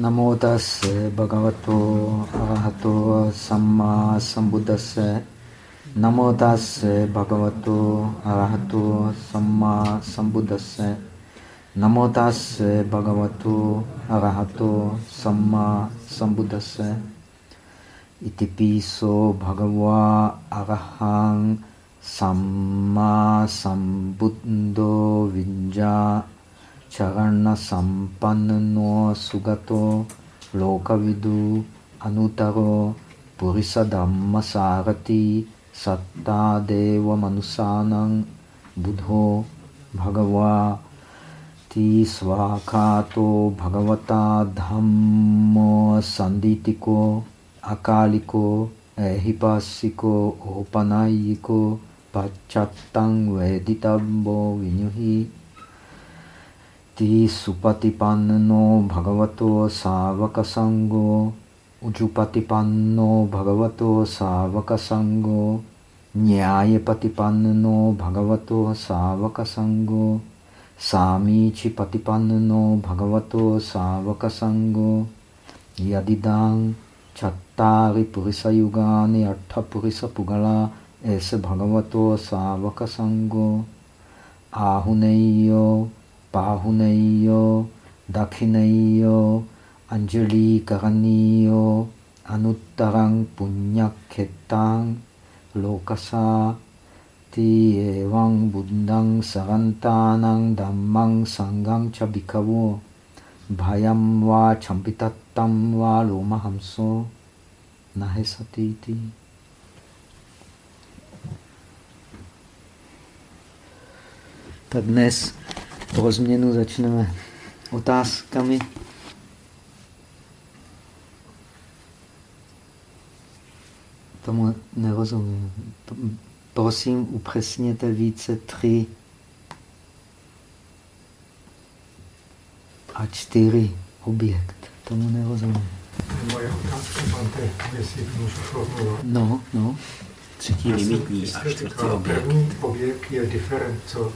नमो दस भगवतो अरहतो सम्मा सम्बुद्धस्स। नमो दस भगवतो अरहतो सम्मा सम्बुद्धस्स। नमो दस भगवतो अरहतो सम्मा सम्बुद्धस्स। इति पीसो भगवा अरहं सम्मा संबुद्धो विंजा charana sampanno sugato lokavidu anutaro purisa dhamma sarati satta deva manusanang buddho bhagava ti svakato bhagavata dhammo sanditiko akaliko ehipasiko opanayiko pachattang veditabbo vinyuhi Ti supatipanno bhagavato savaka sango ujupatipanno bhagavato savaka sango nyayapatipanno bhagavato savaka sango samichi patipanno bhagavato savaka sango yadidang chattari purisa yugani artha purisa pugala ese bhagavato savaka sango ahuneyo Pahuneyo, Dakhineyo, Anjali Karaniyo, Anuttarang Punyakhetang, Lokasa, Ti Evang Buddhang Sarantanang Dhammang Sangang Chabikavo, Bhayam Va Champitattam Va Lomahamso, Nahesatiti. Tak dnes pro změnu začneme otázkami. Tomu nerozumím. Prosím, upřesněte více tři a čtyři objekt. Tomu nerozumím. Moje otázka, Bante, jestli můžu formulovat. No, no. Třetí limitní a čtvrtý objekt. První objekt je diferenco,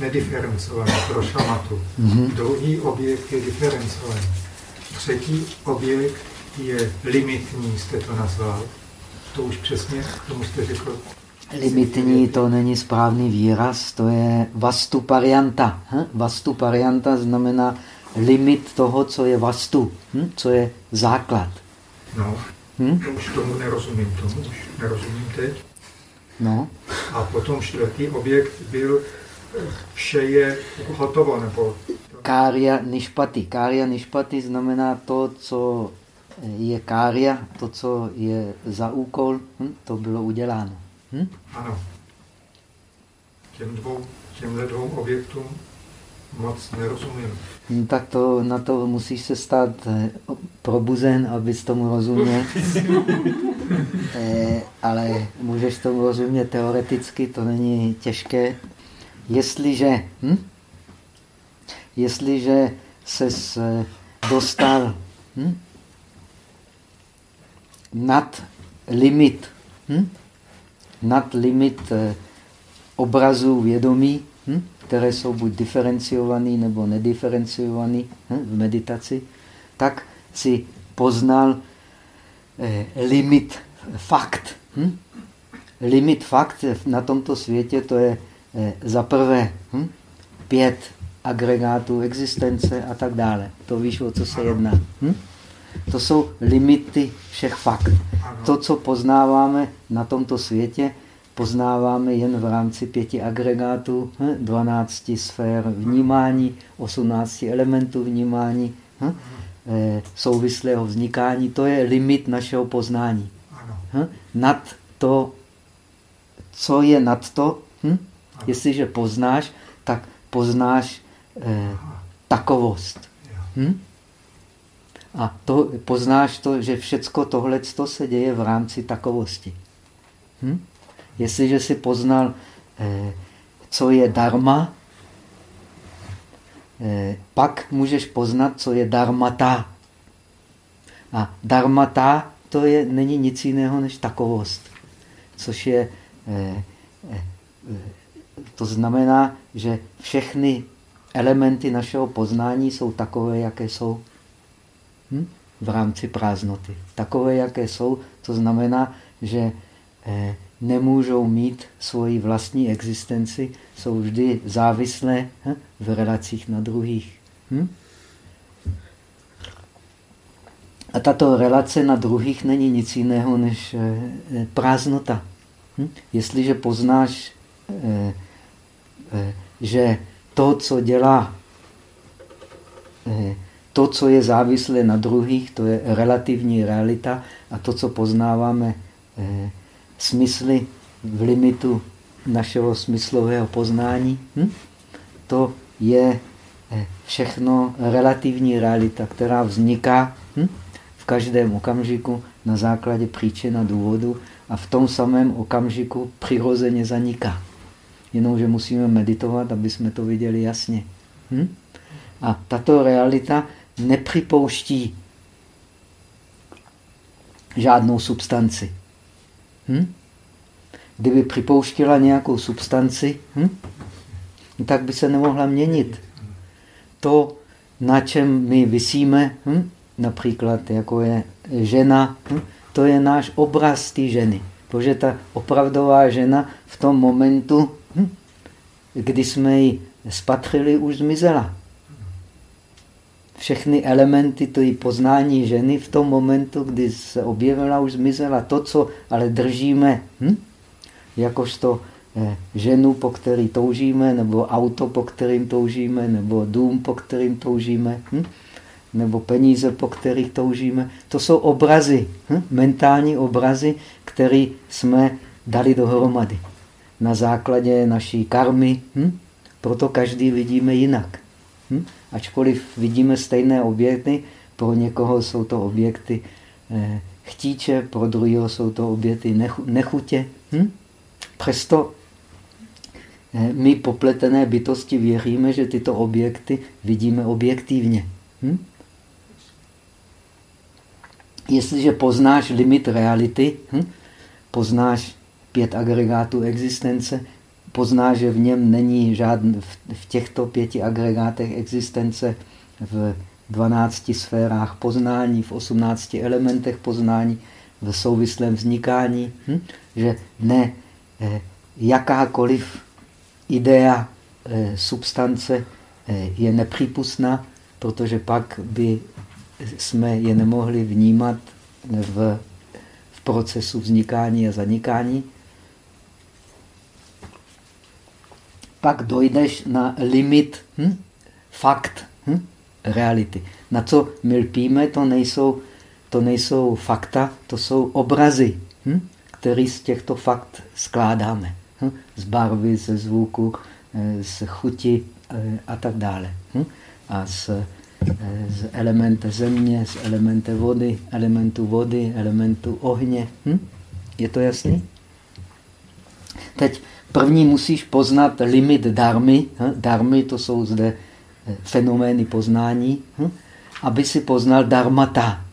nediferencovaný pro šamatu. Mhm. Druhý objekt je diferencovaný. Třetí objekt je limitní, jste to nazval. To už přesně, k tomu jste řekl. Limitní to není správný výraz, to je vastu parianta. Hm? Vastu parianta znamená limit toho, co je vastu, hm? co je základ. No, Hm? to už tomu nerozumím, tomu už nerozumím teď. No. A potom čtvrtý objekt byl, vše je hotovo, nebo Kária nišpati. Kária nišpati znamená to, co je kária, to, co je za úkol, hm? to bylo uděláno. Hm? ano. Těm dvou, těmhle dvou objektům moc nerozumím. Hm, Tak to, na to musíš se stát eh, probuzen, abys tomu rozuměl. Eh, ale můžeš tomu rozumět teoreticky, to není těžké. Jestliže, hm? jestliže ses eh, dostal hm? nad limit, hm? nad limit eh, obrazů vědomí, hm? které jsou buď diferenciované nebo nediferenciované hm? v meditaci, tak si poznal eh, limit fakt. Hm? Limit fakt na tomto světě to je za prvé hm? pět agregátů existence a tak dále. To víš, o co se jedná. Hm? To jsou limity všech fakt. To, co poznáváme na tomto světě, poznáváme jen v rámci pěti agregátů, hm, 12 sfér vnímání, 18 elementů vnímání, hm, eh, souvislého vznikání. To je limit našeho poznání. Hm? Nad to, co je nad to, hm? Jestliže poznáš, tak poznáš eh, takovost. Hm? A to, poznáš to, že všecko tohle se děje v rámci takovosti. Hm? Jestliže si poznal, eh, co je dharma, eh, pak můžeš poznat, co je dharmata. A dharmata to je, není nic jiného než takovost. Což je, eh, eh, eh, to znamená, že všechny elementy našeho poznání jsou takové, jaké jsou. hm? v rámci prázdnoty. Takové, jaké jsou, to znamená, že eh, nemůžou mít svoji vlastní existenci, jsou vždy závislé hm? v relacích na druhých. Hm? A tato relace na druhých není nic jiného než eh, prázdnota. Hm? Jestliže poznáš, eh, že to, co dělá, to, co je závislé na druhých, to je relativní realita a to, co poznáváme smysly v limitu našeho smyslového poznání, hm? to je všechno relativní realita, která vzniká hm? v každém okamžiku na základě příčin a důvodu a v tom samém okamžiku přirozeně zaniká. Jenomže musíme meditovat, aby jsme to viděli jasně. Hm? A tato realita nepřipouští žádnou substanci. Hm? Kdyby připouštila nějakou substanci, hm? tak by se nemohla měnit. To, na čem my vysíme, hm? například jako je žena, hm? to je náš obraz té ženy. Protože ta opravdová žena v tom momentu, hm, kdy jsme ji spatřili, už zmizela. Všechny elementy to poznání ženy v tom momentu, kdy se objevila, už zmizela. To, co ale držíme, hm, jakožto eh, ženu, po který toužíme, nebo auto, po kterým toužíme, nebo dům, po kterým toužíme, hm, nebo peníze, po kterých toužíme. To jsou obrazy, hm? mentální obrazy, které jsme dali dohromady na základě naší karmy. Hm? Proto každý vidíme jinak. Hm? Ačkoliv vidíme stejné objekty, pro někoho jsou to objekty eh, chtíče, pro druhého jsou to objekty nechu, nechutě. Hm? Přesto eh, my popletené bytosti věříme, že tyto objekty vidíme objektivně. Hm? Jestliže poznáš limit reality, hm, poznáš pět agregátů existence, poznáš, že v něm není žádný, v těchto pěti agregátech existence v 12 sférách poznání, v 18 elementech poznání, v souvislém vznikání, hm, že ne eh, jakákoliv idea eh, substance eh, je nepřípustná, protože pak by jsme je nemohli vnímat v, v procesu vznikání a zanikání, pak dojdeš na limit hm? fakt hm? reality. Na co my lpíme, to nejsou, to nejsou fakta, to jsou obrazy, hm? které z těchto fakt skládáme. Hm? Z barvy, ze zvuku, eh, z chuti eh, a tak dále. Hm? A z z elemente země, z elemente vody, elementu vody, elementu ohně. Hm? Je to jasný? Teď první musíš poznat limit darmy. Hm? Darmy to jsou zde eh, fenomény poznání, hm? aby si poznal darmata.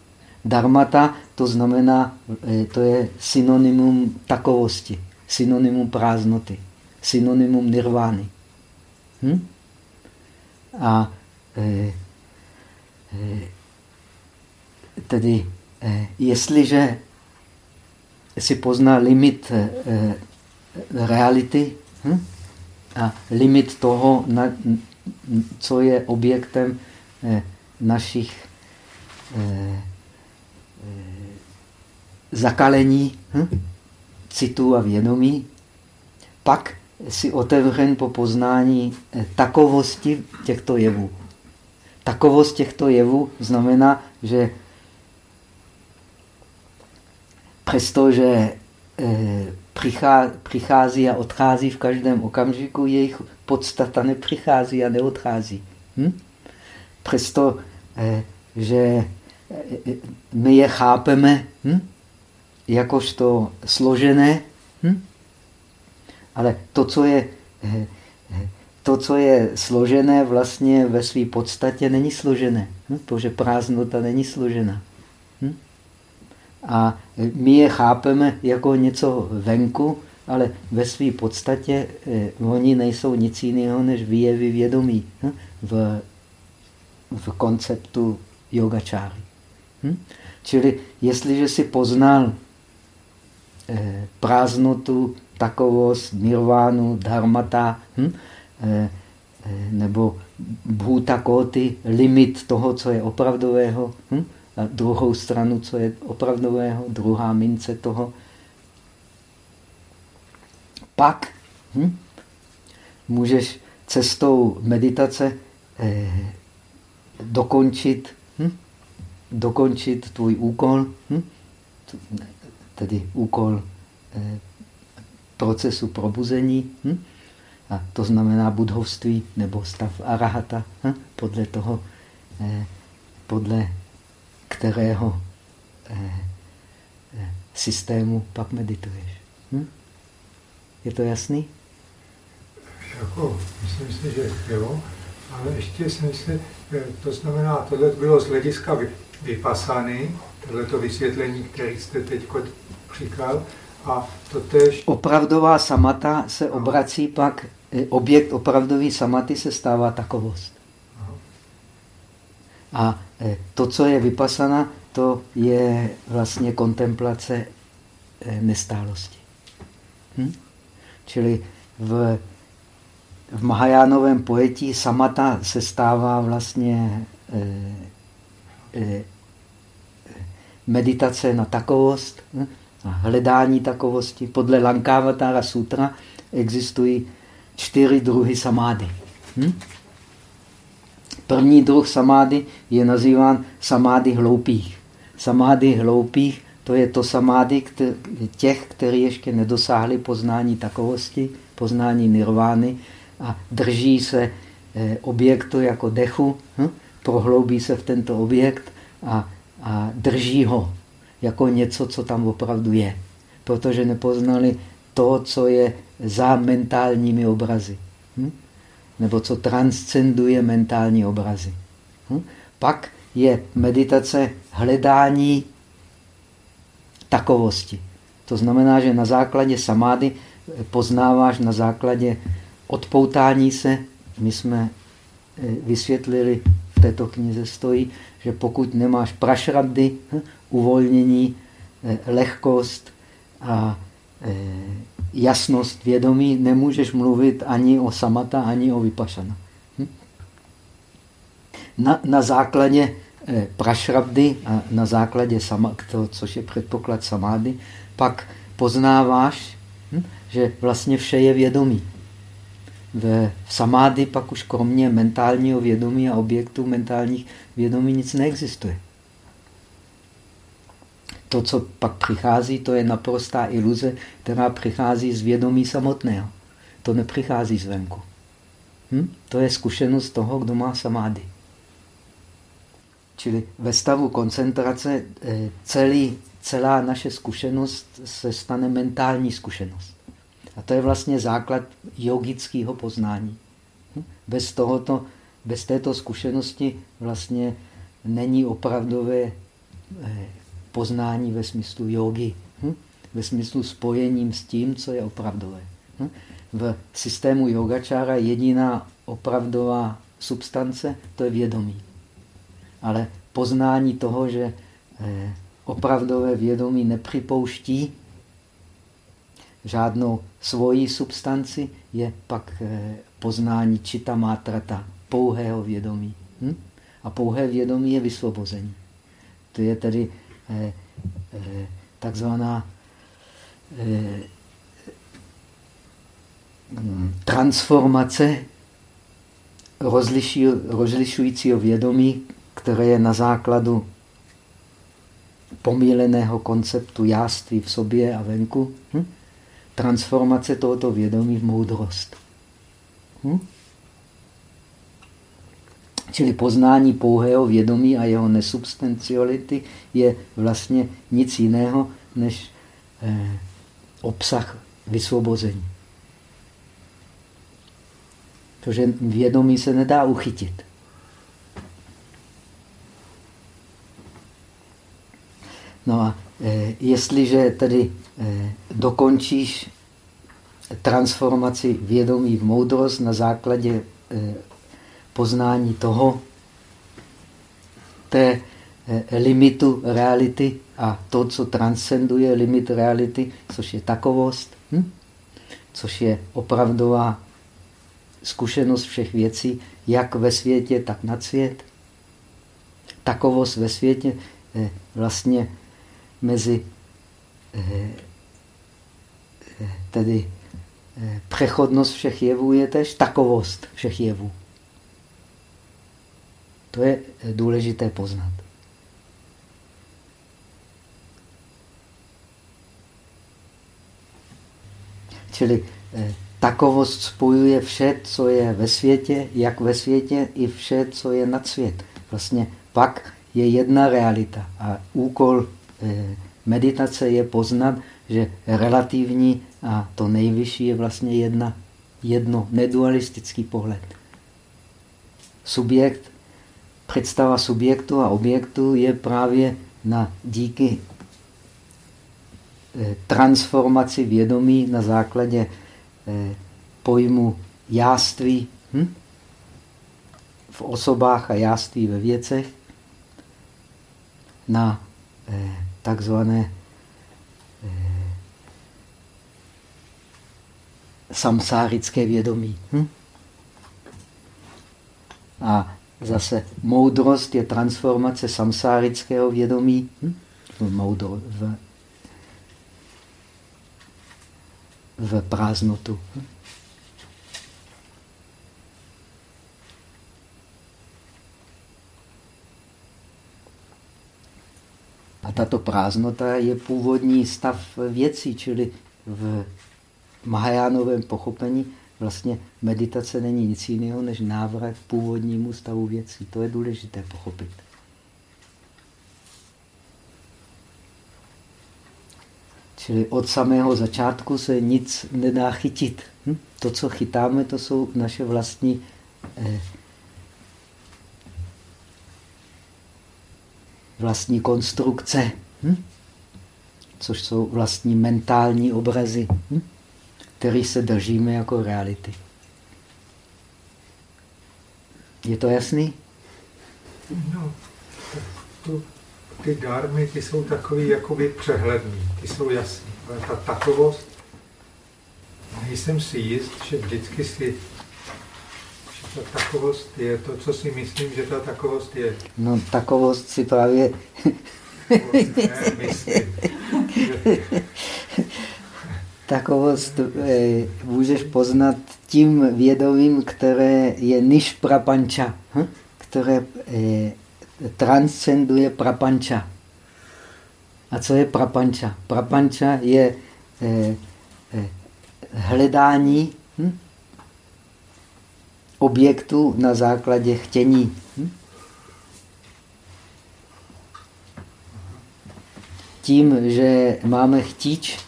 Darmata to znamená, eh, to je synonymum takovosti, synonymum prázdnoty, synonymum nirvány. Hm? A e, Eh, tedy eh, jestliže si pozná limit reality hm? a limit toho, na, co je objektem našich zakalení hm? citů a vědomí, pak si otevřen po poznání takovosti těchto jevů. Takovost těchto jevů znamená, že přestože eh, přichází a odchází v každém okamžiku, jejich podstata nepřichází a neodchází. Hm? Přesto, eh, že eh, my je chápeme hm? jakožto složené, hm? ale to, co je to, co je složené, vlastně ve své podstatě není složené, hm? protože prázdnota není složená. A my je chápeme jako něco venku, ale ve své podstatě eh, oni nejsou nic jiného než výjevy vědomí hm? v, v konceptu yogačáry. Hm? Čili jestliže si poznal eh, prázdnotu, takovost, nirvánu, dharmata, hm? eh, nebo bhuta kóty, limit toho, co je opravdového, hm? A druhou stranu, co je opravdového, druhá mince toho. Pak hm? můžeš cestou meditace eh, dokončit, hm? dokončit tvůj úkol, hm? tedy úkol eh, procesu probuzení. Hm? A to znamená budhovství nebo stav arahata, hm? podle toho, eh, podle kterého eh, eh, systému pak medituješ. Hm? Je to jasný? Jako, myslím si, že jo, ale ještě si myslím, to znamená, tohle bylo z hlediska vypasány, tohleto vysvětlení, které jste teď říkal, a to tež... Opravdová samata se obrací pak, eh, objekt opravdový samaty se stává takovost. A eh, to, co je vypasana, to je vlastně kontemplace eh, nestálosti. Hm? Čili v, v Mahajánovém pojetí samata se stává vlastně eh, eh, meditace na takovost, hm? hledání takovosti. Podle Lankavatara sutra existují čtyři druhy samády. Hm? První druh samády je nazýván samády hloupých. Samády hloupých to je to samády těch, kteří ještě nedosáhli poznání takovosti, poznání nirvány a drží se eh, objektu jako dechu, hm? prohloubí se v tento objekt a, a drží ho jako něco, co tam opravdu je. Protože nepoznali to, co je za mentálními obrazy. Hm? Nebo co transcenduje mentální obrazy. Hm? Pak je meditace hledání takovosti. To znamená, že na základě samády poznáváš na základě odpoutání se. My jsme eh, vysvětlili, v této knize stojí, že pokud nemáš prašrabdy, hm, uvolnění, eh, lehkost a eh, jasnost vědomí, nemůžeš mluvit ani o samata, ani o vypašana. Hm? Na, na základě eh, prašrabdy a na základě sama, to, což je předpoklad samády, pak poznáváš, hm, že vlastně vše je vědomí. V samády pak už kromě mentálního vědomí a objektů mentálních vědomí nic neexistuje. To, co pak přichází, to je naprostá iluze, která přichází z vědomí samotného. To nepřichází zvenku. Hm? To je zkušenost toho, kdo má samády. Čili ve stavu koncentrace eh, celý, celá naše zkušenost se stane mentální zkušenost. A to je vlastně základ yogického poznání. Hm? Bez, tohoto, bez této zkušenosti vlastně není opravdové eh, poznání ve smyslu jogy, hm? ve smyslu spojením s tím, co je opravdové. Hm? V systému yogačára jediná opravdová substance, to je vědomí. Ale poznání toho, že eh, opravdové vědomí nepřipouští žádnou svoji substanci, je pak eh, poznání čita mátrata, pouhého vědomí. Hm? A pouhé vědomí je vysvobození. To je tedy takzvaná eh, transformace rozliši, rozlišujícího vědomí, které je na základu pomíleného konceptu jáství v sobě a venku. Hm? Transformace tohoto vědomí v moudrost. Hm? Čili poznání pouhého vědomí a jeho nesubstanciality je vlastně nic jiného než eh, obsah vysvobození. Protože vědomí se nedá uchytit. No a e, jestliže tedy e, dokončíš transformaci vědomí v moudrost na základě e, poznání toho, té eh, limitu reality a to, co transcenduje limit reality, což je takovost, hm? což je opravdová zkušenost všech věcí, jak ve světě, tak nad svět. Takovost ve světě eh, vlastně mezi eh, tedy přechodnost všech jevů je tež takovost všech jevů. To je důležité poznat. Čili eh, takovost spojuje vše, co je ve světě, jak ve světě, i vše, co je nad svět. Vlastně pak je jedna realita a úkol eh, meditace je poznat, že relativní a to nejvyšší je vlastně jedna, jedno, nedualistický pohled. Subjekt, představa subjektu a objektu je právě na díky eh, transformaci vědomí na základě eh, pojmu jáství hm? v osobách a jáství ve věcech na eh, takzvané samsárické vědomí. Hm? A zase moudrost je transformace samsárického vědomí hm? v, moudro, v, v prázdnotu. Hm? A tato prázdnota je původní stav věcí, čili v Mahajánovém pochopení vlastně meditace není nic jiného než návrat k původnímu stavu věcí. To je důležité pochopit. Čili od samého začátku se nic nedá chytit. Hm? To, co chytáme, to jsou naše vlastní eh, vlastní konstrukce, hm? což jsou vlastní mentální obrazy. Hm? Který se držíme jako reality. Je to jasný? No, to, ty dármy, ty jsou takový jakoby přehledný, ty jsou jasný. Ale ta takovost, nejsem si jist, že vždycky si že ta takovost je to, co si myslím, že ta takovost je. No, takovost si právě... ne, myslím. takovost eh, můžeš poznat tím vědomím, které je niž prapanča, hm? které eh, transcenduje prapanča. A co je prapanča? Prapanča je eh, eh, hledání hm? objektu na základě chtění. Hm? Tím, že máme chtíč,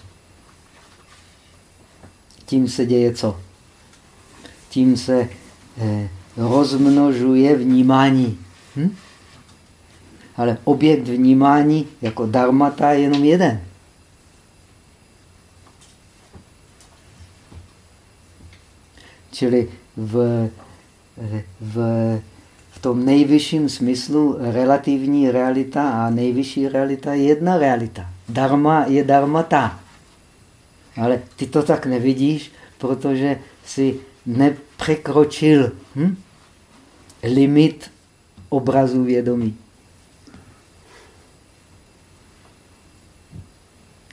tím se děje co? Tím se eh, rozmnožuje vnímání. Hm? Ale objekt vnímání jako darmata je jenom jeden. Čili v, eh, v, v tom nejvyšším smyslu relativní realita a nejvyšší realita je jedna realita. Dharma je dharmata. Ale ty to tak nevidíš, protože si nepřekročil hm? limit obrazu vědomí.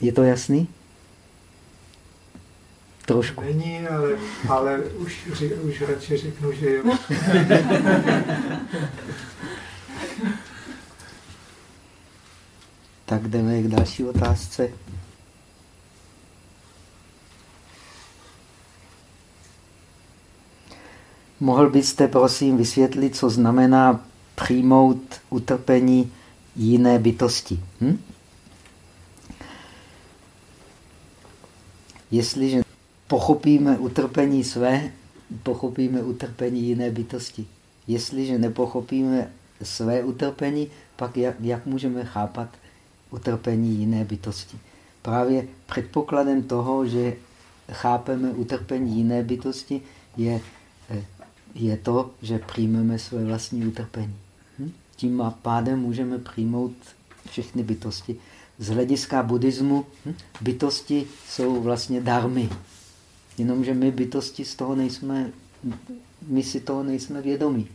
Je to jasný? Trošku. Není, ale, ale už, už radši řeknu, že jo. tak jdeme k další otázce. Mohl byste prosím vysvětlit, co znamená přijmout utrpení jiné bytosti? Hm? Jestliže pochopíme utrpení své, pochopíme utrpení jiné bytosti. Jestliže nepochopíme své utrpení, pak jak, jak můžeme chápat utrpení jiné bytosti? Právě předpokladem toho, že chápeme utrpení jiné bytosti, je je to, že přijmeme své vlastní utrpení. Hm? Tím pádem můžeme přijmout všechny bytosti. Z hlediska buddhismu hm? bytosti jsou vlastně darmy. Jenomže my bytosti z toho nejsme, my si toho nejsme vědomí.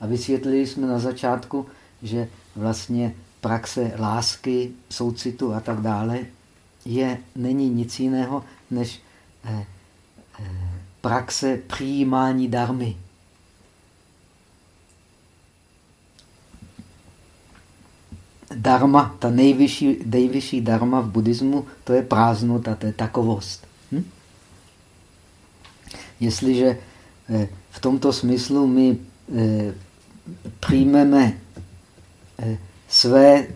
A vysvětlili jsme na začátku, že vlastně praxe lásky, soucitu a tak dále je, není nic jiného než eh, praxe přijímání darmy. Dharma, ta nejvyšší, nejvyšší dharma v buddhismu, to je prázdnota, to je takovost. Hm? Jestliže eh, v tomto smyslu my eh, přijmeme eh, své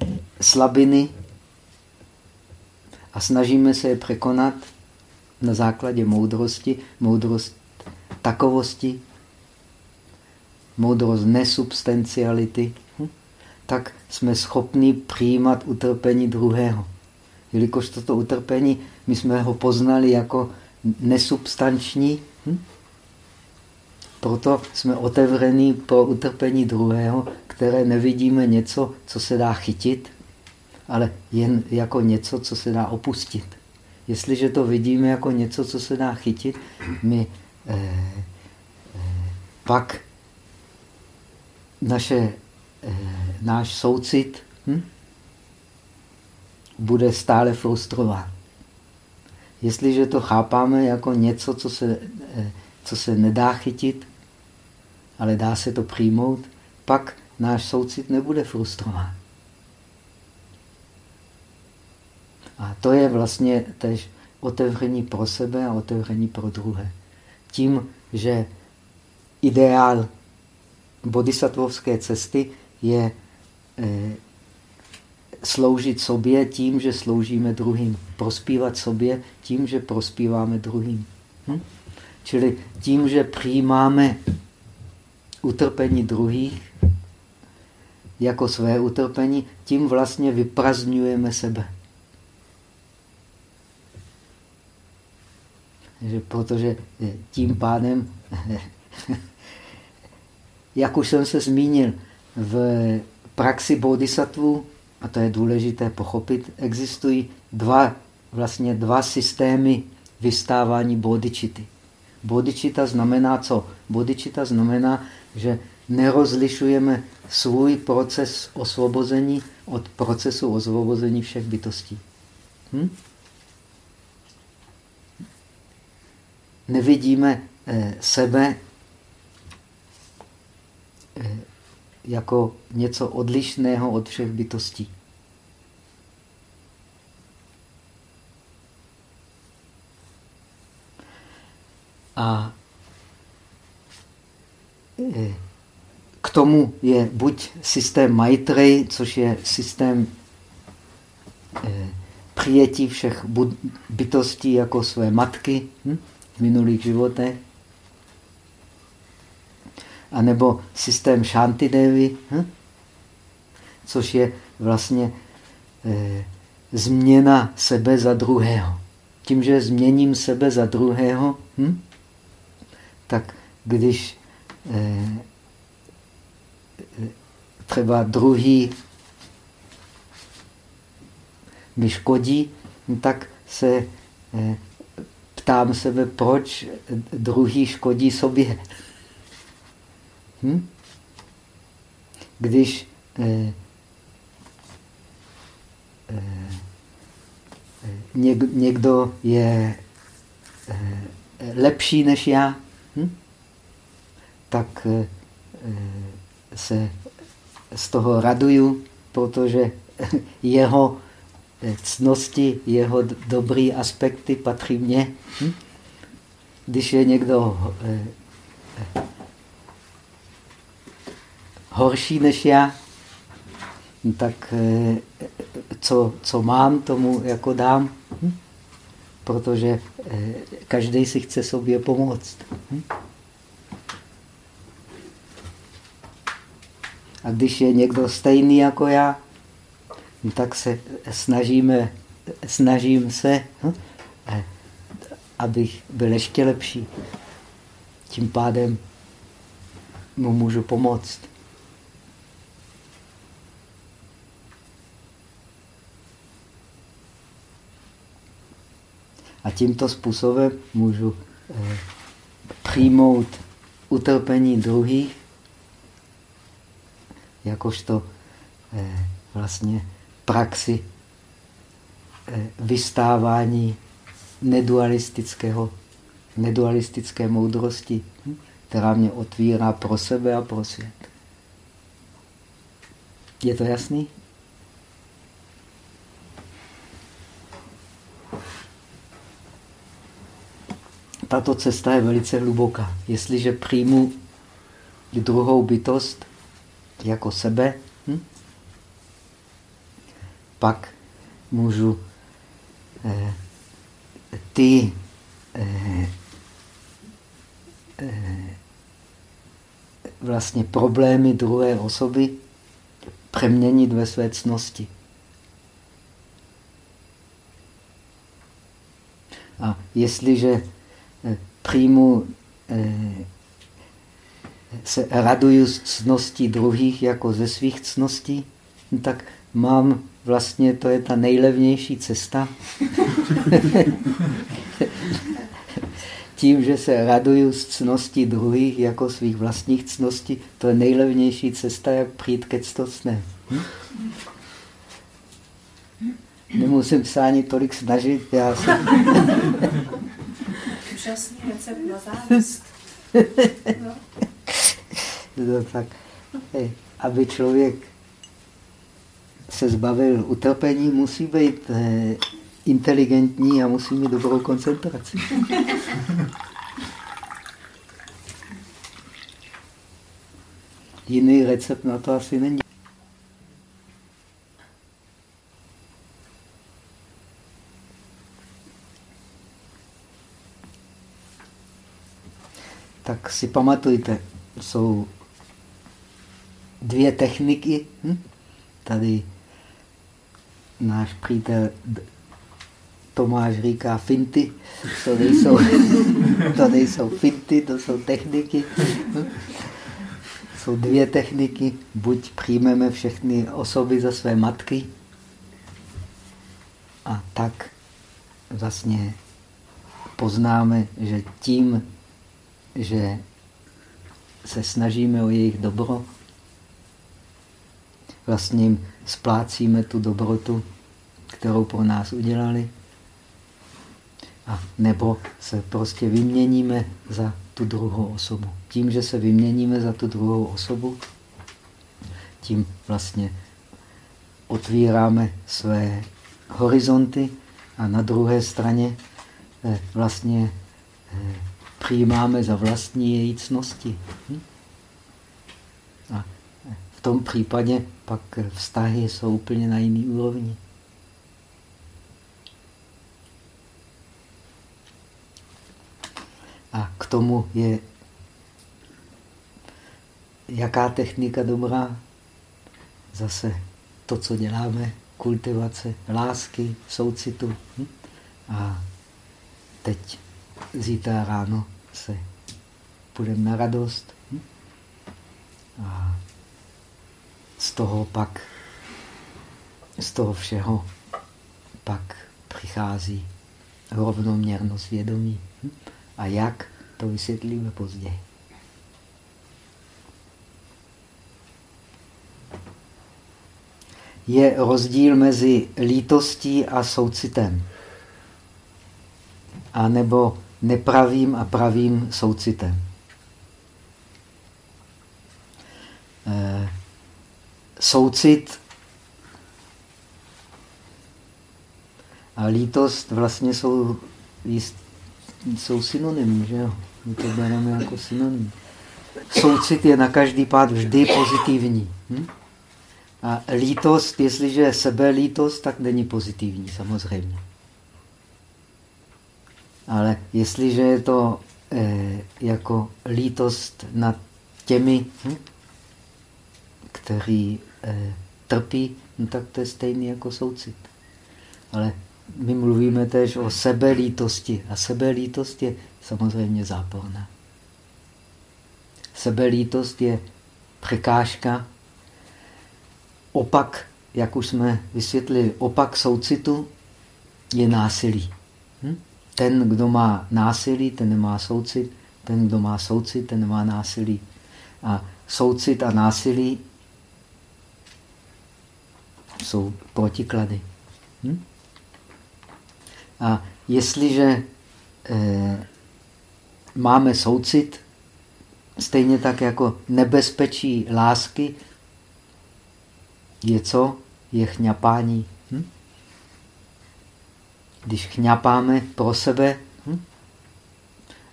slabiny a snažíme se je překonat na základě moudrosti, moudrost takovosti, moudrost nesubstanciality, hm? tak jsme schopni přijímat utrpení druhého. Jelikož toto utrpení, my jsme ho poznali jako nesubstanční, hm? proto jsme otevření pro utrpení druhého, které nevidíme něco, co se dá chytit, ale jen jako něco, co se dá opustit. Jestliže to vidíme jako něco, co se dá chytit, my eh, eh, pak naše, eh, náš soucit hm, bude stále frustrován. Jestliže to chápáme jako něco, co se, eh, co se nedá chytit, ale dá se to přijmout, pak náš soucit nebude frustrován. A to je vlastně tež otevření pro sebe a otevření pro druhé. Tím, že ideál bodhisattvovské cesty je e, sloužit sobě tím, že sloužíme druhým. Prospívat sobě tím, že prospíváme druhým. Hm? Čili tím, že přijímáme utrpení druhých jako své utrpení, tím vlastně vyprazňujeme sebe. Že protože tím pádem, jak už jsem se zmínil, v praxi bodhisattva, a to je důležité pochopit, existují dva, vlastně dva systémy vystávání bodičity. Bodičita znamená co? Bodičita znamená, že nerozlišujeme svůj proces osvobození od procesu osvobození všech bytostí. Hm? Nevidíme eh, sebe eh, jako něco odlišného od všech bytostí. A eh, k tomu je buď systém Maitreyi, což je systém přijetí všech bytostí jako své matky hm, v minulých životech, anebo systém Shantidevi, hm, což je vlastně eh, změna sebe za druhého. Tím, že změním sebe za druhého, hm, tak když eh, třeba druhý mi škodí, tak se eh, ptám sebe, proč druhý škodí sobě. Hm? Když eh, eh, někdo je lepší než já, hm? tak se z toho raduju, protože jeho cnosti, jeho dobrý aspekty patří mně. Hm? Když je někdo eh, eh, horší než já, tak eh, co, co mám, tomu jako dám. Hm? Protože každý si chce sobě pomoct. Hm? A když je někdo stejný jako já, No tak se snažíme, snažím se, hm, abych byl ještě lepší. Tím pádem mu můžu pomoct. A tímto způsobem můžu eh, přijmout utrpení druhých jakožto eh, vlastně praxi eh, vystávání nedualistického, nedualistické moudrosti, hm, která mě otvírá pro sebe a pro svět. Je to jasný? Tato cesta je velice hluboká. Jestliže přijmu druhou bytost jako sebe? Pak můžu eh, ty eh, eh, vlastně problémy druhé osoby přeměnit ve své cnosti. A jestliže eh, přijmu, eh, se raduju z cností druhých jako ze svých cností, no tak mám vlastně, to je ta nejlevnější cesta. Tím, že se raduju z cností druhých jako svých vlastních cností, to je nejlevnější cesta, jak přijít ke ctostné. Nemusím se ani tolik snažit, já jsem... Úžasný recept na závist. No. no, tak, aby člověk se zbavil utrpení, musí být eh, inteligentní a musí mít dobrou koncentraci. Jiný recept na to asi není. Tak si pamatujte, jsou dvě techniky. Hm? Tady náš přítel Tomáš říká finty, to nejsou, to nejsou finty, to jsou techniky. Jsou dvě techniky. Buď přijmeme všechny osoby za své matky a tak vlastně poznáme, že tím, že se snažíme o jejich dobro, vlastně jim splácíme tu dobrotu, kterou pro nás udělali. A nebo se prostě vyměníme za tu druhou osobu. Tím, že se vyměníme za tu druhou osobu, tím vlastně otvíráme své horizonty a na druhé straně eh, vlastně eh, přijímáme za vlastní její cnosti. Hm? V tom případě pak vztahy jsou úplně na jiný úrovni. A k tomu je jaká technika dobrá? Zase to, co děláme, kultivace lásky, soucitu. A teď, zítra ráno se půjdeme na radost. A z toho pak, z toho všeho pak přichází rovnoměrnost vědomí. Hm? A jak, to vysvětlíme později. Je rozdíl mezi lítostí a soucitem. A nebo nepravým a pravým soucitem. Eh, soucit a lítost vlastně jsou jsou synonymy, že jo? My to bereme jako synonym. Soucit je na každý pád vždy pozitivní. Hm? A lítost, jestliže je sebelítost, tak není pozitivní, samozřejmě. Ale jestliže je to eh, jako lítost nad těmi, hm, kteří eh, trpí, no tak to je stejný jako soucit. Ale my mluvíme tež o sebelítosti a sebelítost je samozřejmě záporná. Sebelítost je překážka, opak, jak už jsme vysvětlili, opak soucitu je násilí. Hm? ten, kdo má násilí, ten nemá soucit. Ten, kdo má soucit, ten nemá násilí. A soucit a násilí jsou protiklady. Hm? A jestliže eh, máme soucit, stejně tak jako nebezpečí lásky, je co? Je chňapání. Hm? Když chňapáme pro sebe, hm?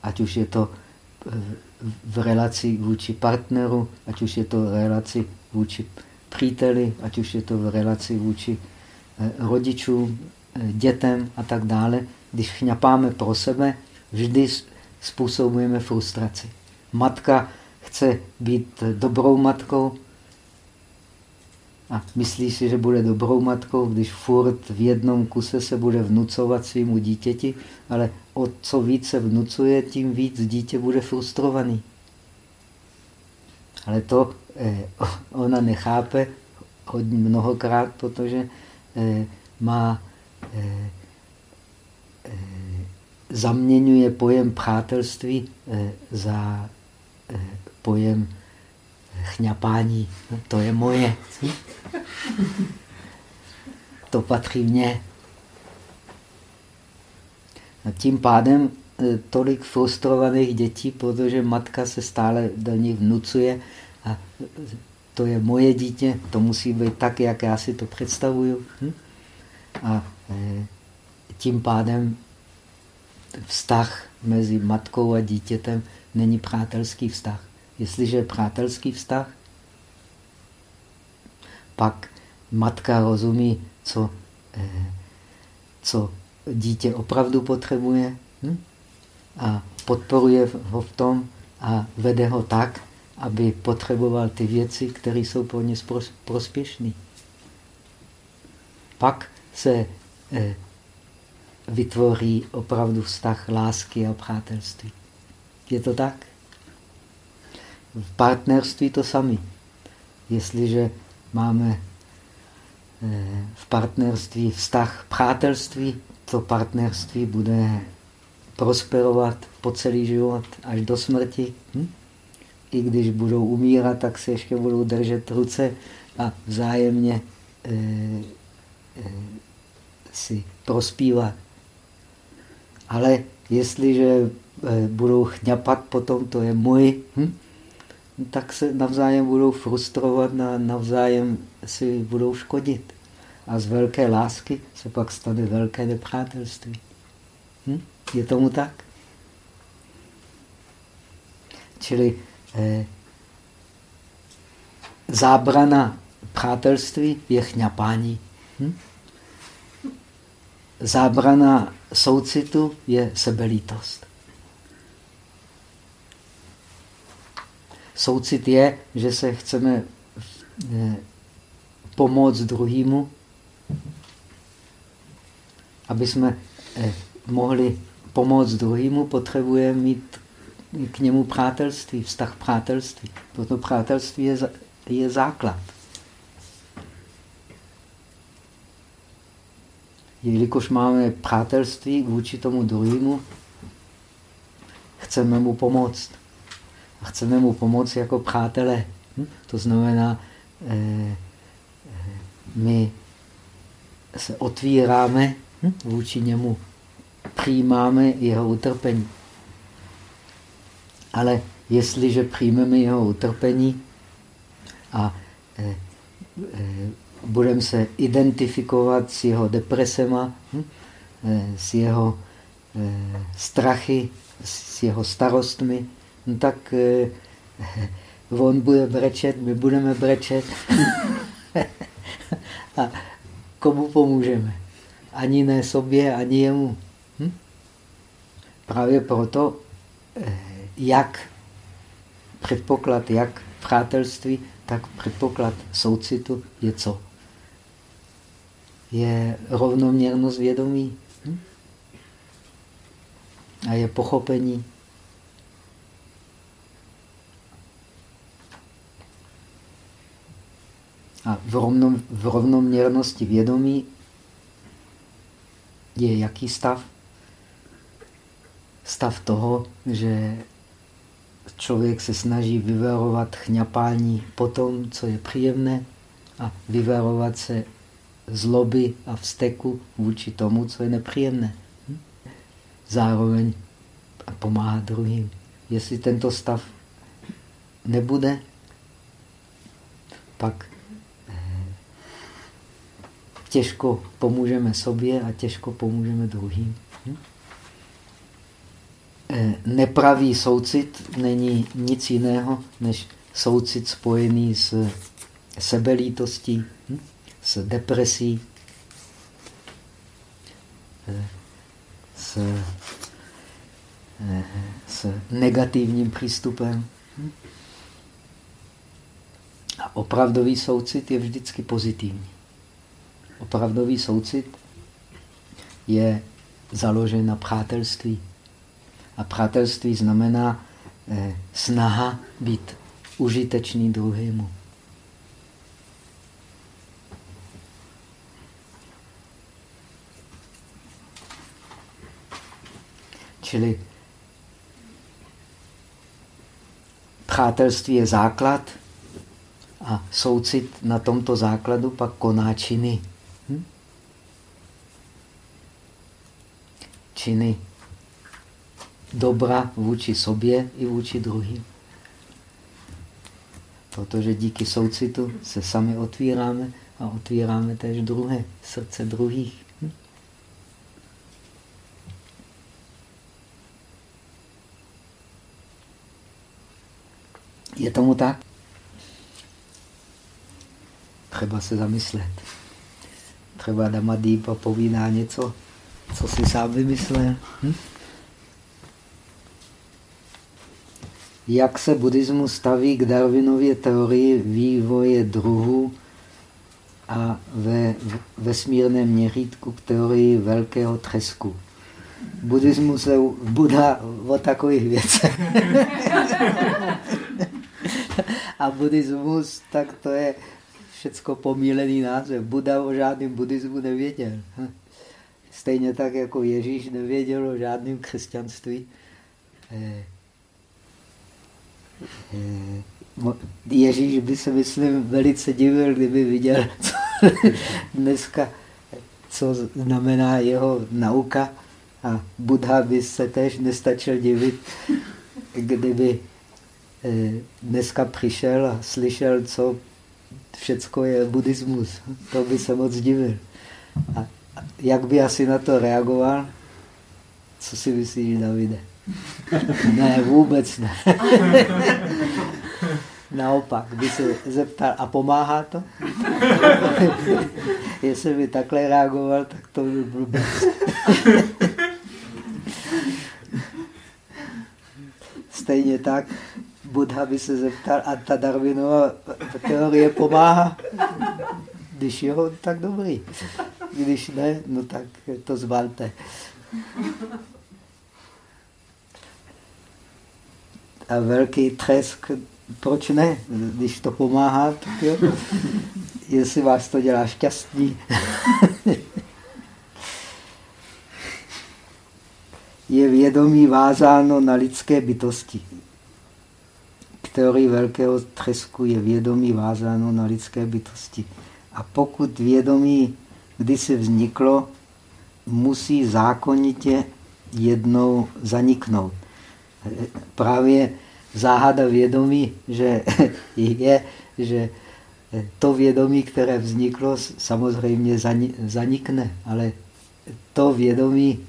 ať už je to eh, v relaci vůči partneru, ať už je to v relaci vůči příteli, ať už je to v relaci vůči eh, rodičům, eh, dětem a tak dále. Když chňapáme pro sebe, vždy způsobujeme frustraci. Matka chce být dobrou matkou a myslí si, že bude dobrou matkou, když furt v jednom kuse se bude vnucovat svýmu dítěti, ale o co více vnucuje, tím víc dítě bude frustrovaný. Ale to eh, ona nechápe hodně mnohokrát, protože eh, má eh, zaměňuje pojem přátelství za pojem chňapání. No, to je moje. To patří mně. A tím pádem tolik frustrovaných dětí, protože matka se stále do nich vnucuje a to je moje dítě, to musí být tak, jak já si to představuju. Hm? A tím pádem vztah mezi matkou a dítětem není přátelský vztah. Jestliže je přátelský vztah, pak matka rozumí, co, eh, co dítě opravdu potřebuje hm? A podporuje ho v tom a vede ho tak, aby potřeboval ty věci, které jsou pro ně prospěšné. Pak se eh, vytvoří opravdu vztah lásky a přátelství. Je to tak? V partnerství to sami. Jestliže máme eh, v partnerství vztah přátelství, to partnerství bude prosperovat po celý život až do smrti. Hm? I když budou umírat, tak se ještě budou držet ruce a vzájemně eh, eh, si prospívat. Ale jestliže eh, budou chňapat potom, to je můj, hm? tak se navzájem budou frustrovat a navzájem si budou škodit. A z velké lásky se pak stane velké nepřátelství. Hm? Je tomu tak? Čili eh, zábrana přátelství je chňapání. Hm? zábrana soucitu je sebelítost. Soucit je, že se chceme eh, pomoct druhému, aby jsme eh, mohli pomoct druhému, potřebujeme mít k němu přátelství, vztah přátelství. Proto přátelství je, je základ. jelikož máme přátelství vůči tomu druhému, chceme mu pomoct. A chceme mu pomoct jako přátelé. Hm? To znamená, eh, eh, my se otvíráme hm? vůči němu, přijímáme jeho utrpení. Ale jestliže přijmeme jeho utrpení a eh, eh, budeme se identifikovat s jeho depresema, hm? Eh, s jeho eh, strachy, s jeho starostmi, no tak eh, on bude brečet, my budeme brečet. A komu pomůžeme? Ani ne sobě, ani jemu. Právě proto, jak předpoklad, jak přátelství, tak předpoklad soucitu je co? je rovnoměrnost vědomí hm? a je pochopení. A v, rovno, v rovnoměrnosti vědomí je jaký stav? Stav toho, že člověk se snaží vyvarovat chňapání po tom, co je příjemné a vyvarovat se zloby a vzteku vůči tomu, co je nepříjemné. Hm? Zároveň pomáhat druhým. Jestli tento stav nebude, pak eh, těžko pomůžeme sobě a těžko pomůžeme druhým. Hm? Eh, nepravý soucit není nic jiného, než soucit spojený s sebelítostí, hm? s depresí, eh, s, s negativním přístupem. Hm? A opravdový soucit je vždycky pozitivní. Opravdový soucit je založen na přátelství. A přátelství znamená eh, snaha být užitečný druhému. Čili přátelství je základ a soucit na tomto základu pak koná činy. Hm? Činy dobra vůči sobě i vůči druhým. Protože díky soucitu se sami otvíráme a otvíráme též druhé, srdce druhých. Hm? Je tomu tak? Třeba se zamyslet. Třeba Damadýpa povídá něco, co si sám vymyslel. Hm? Jak se buddhismus staví k Darwinově teorii vývoje druhů a ve vesmírném měřítku k teorii velkého třesku. Buddhismus se Buddha o takových věcech. a buddhismus, tak to je všecko pomílený název. Buddha o žádném buddhismu nevěděl. Stejně tak, jako Ježíš nevěděl o žádném křesťanství. Eh, Ježíš by se, myslím, velice divil, kdyby viděl co dneska, co znamená jeho nauka. A Buddha by se tež nestačil divit, kdyby eh, dneska přišel a slyšel, co všecko je buddhismus. To by se moc divil. A jak by asi na to reagoval? Co si myslíš, Davide? Ne, vůbec ne. Naopak, by se zeptal, a pomáhá to? Jestli by takhle reagoval, tak to by blbec. Stejně tak, Buddha by se zeptal, a ta Darwinova teorie pomáhá? Když jo, tak dobrý. Když ne, no tak to zvalte. A velký tresk, proč ne? Když to pomáhá, tak jo. Jestli vás to dělá šťastný. je vědomí vázáno na lidské bytosti teorii velkého třesku je vědomí vázáno na lidské bytosti. A pokud vědomí kdysi vzniklo, musí zákonitě jednou zaniknout. Právě záhada vědomí, že je, že to vědomí, které vzniklo, samozřejmě zanikne, ale to vědomí,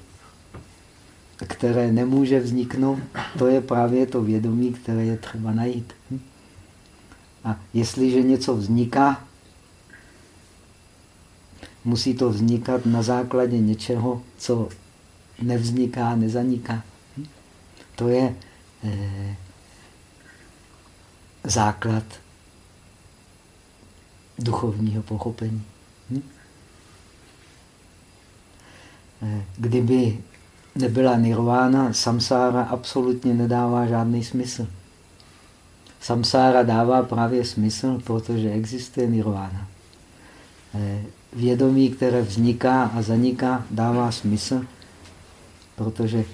které nemůže vzniknout, to je právě to vědomí, které je třeba najít. Hm? A jestliže něco vzniká, musí to vznikat na základě něčeho, co nevzniká, nezaniká. To je eh, základ duchovního pochopení. Hm? Eh, kdyby nebyla nirvána, samsára absolutně nedává žádný smysl. Samsára dává právě smysl, protože existuje nirvána. Eh, vědomí, které vzniká a zaniká, dává smysl, protože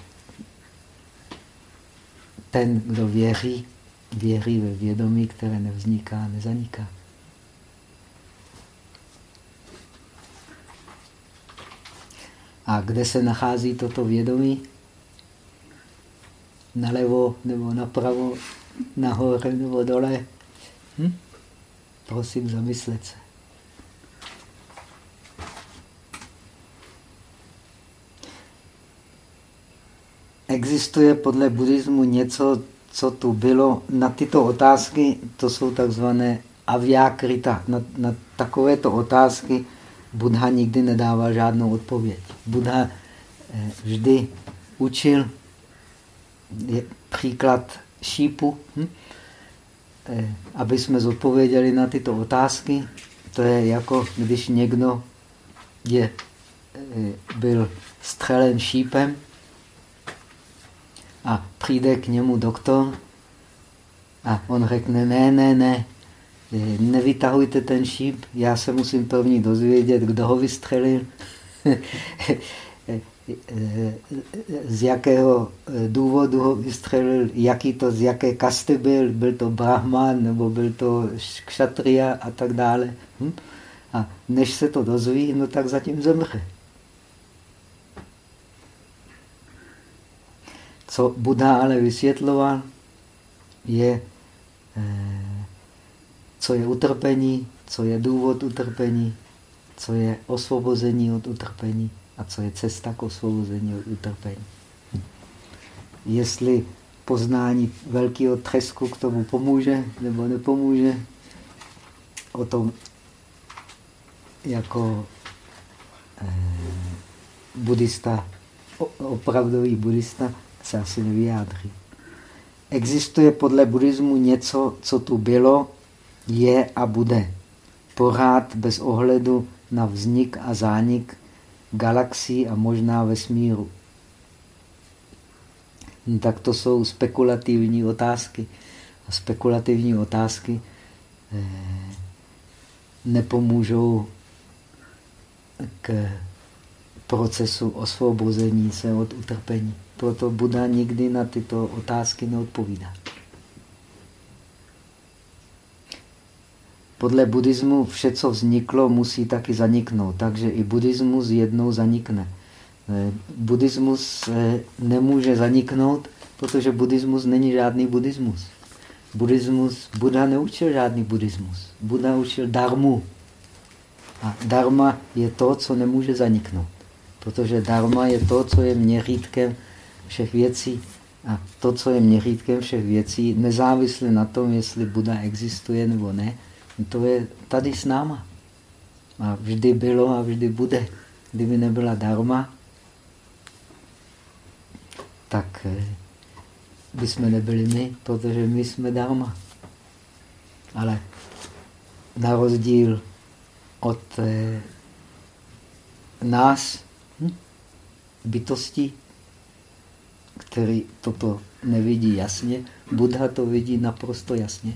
ten, kdo věří, věří ve vědomí, které nevzniká, nezaniká. A kde se nachází toto vědomí? Nalevo nebo napravo, nahoře nebo dole? Hm? Prosím, zamyslet se. Existuje podle buddhismu něco, co tu bylo na tyto otázky, to jsou takzvané avyákrita. Na, na takovéto otázky Buddha nikdy nedával žádnou odpověď. Buddha eh, vždy učil je příklad šípu, hm? Eh, aby jsme zodpověděli na tyto otázky. To je jako když někdo je, eh, byl střelen šípem a přijde k němu doktor a on řekne, ne, ne, ne, nevytahujte ten šíp, já se musím první dozvědět, kdo ho vystřelil, z jakého důvodu ho vystřelil, jaký to, z jaké kasty byl, byl to brahman, nebo byl to kšatria a tak dále. Hm? A než se to dozví, no tak zatím zemře. Co Buddha ale vysvětloval, je, eh, co je utrpení, co je důvod utrpení, co je osvobození od utrpení a co je cesta k osvobození od utrpení. Jestli poznání velkého tresku k tomu pomůže nebo nepomůže, o tom jako eh, buddhista, opravdový buddhista, se asi nevyjádří. Existuje podle buddhismu něco, co tu bylo, je a bude. Pořád bez ohledu na vznik a zánik galaxií a možná vesmíru. No, tak to jsou spekulativní otázky. A spekulativní otázky eh, nepomůžou k procesu osvobození se od utrpení. Proto Buddha nikdy na tyto otázky neodpovídá. Podle buddhismu vše, co vzniklo, musí taky zaniknout. Takže i buddhismus jednou zanikne. Eh, buddhismus eh, nemůže zaniknout, protože buddhismus není žádný buddhismus. Buddhismus, Buddha neučil žádný buddhismus. Buddha učil darmu. A dharma je to, co nemůže zaniknout. Protože dharma je to, co je měřítkem všech věcí. A to, co je měřítkem všech věcí, nezávisle na tom, jestli Buddha existuje nebo ne, to je tady s náma. A vždy bylo a vždy bude. Kdyby nebyla dharma, tak eh, by jsme nebyli my, protože my jsme dharma. Ale na rozdíl od eh, nás, hm, bytosti, který toto nevidí jasně, Buddha to vidí naprosto jasně.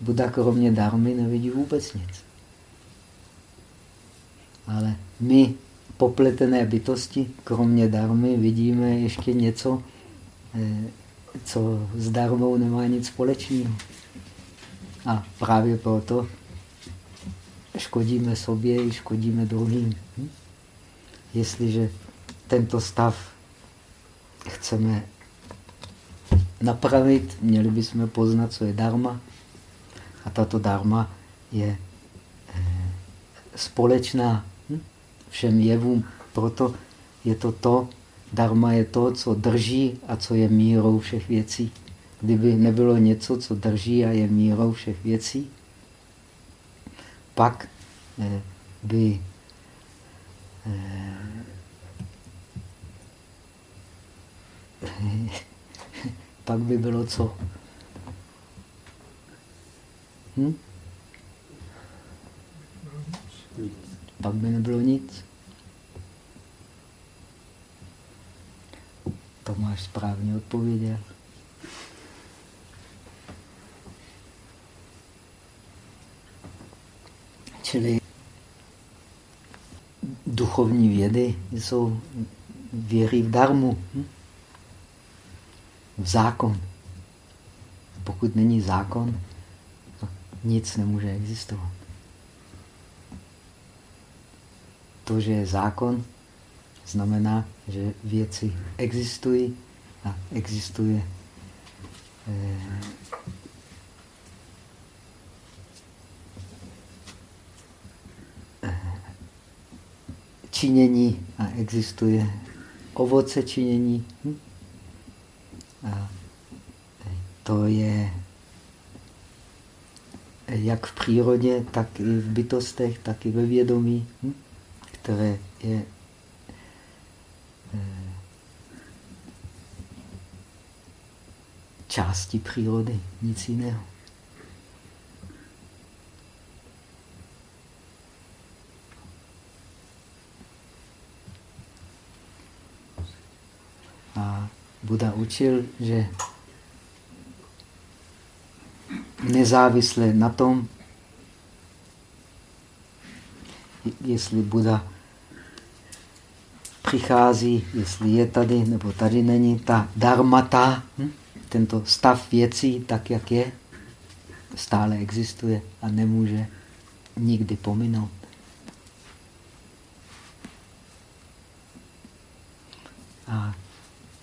Buddha kromě darmy nevidí vůbec nic. Ale my, popletené bytosti, kromě darmy, vidíme ještě něco, eh, co s darmou nemá nic společného. A právě proto škodíme sobě i škodíme druhým. Hm? Jestliže tento stav chceme napravit, měli bychom poznat, co je dharma, a tato dharma je eh, společná hm? všem jevům. Proto je to to, dharma je to, co drží a co je mírou všech věcí. Kdyby nebylo něco, co drží a je mírou všech věcí, pak eh, by pak by bylo co? Hm? Pak by nebylo nic. Tomáš správně odpověděl. Čili duchovní vědy jsou věry v darmu, hm? V zákon. Pokud není zákon, nic nemůže existovat. To, že je zákon, znamená, že věci existují a existuje eh, činění a existuje ovoce činění. Hm? A to je jak v přírodě, tak i v bytostech, tak i ve vědomí, hm? které je eh, části přírody, nic jiného. A Buda učil, že nezávisle na tom, jestli Buda přichází, jestli je tady nebo tady není, ta dharmata, hm? tento stav věcí, tak jak je, stále existuje a nemůže nikdy pominout.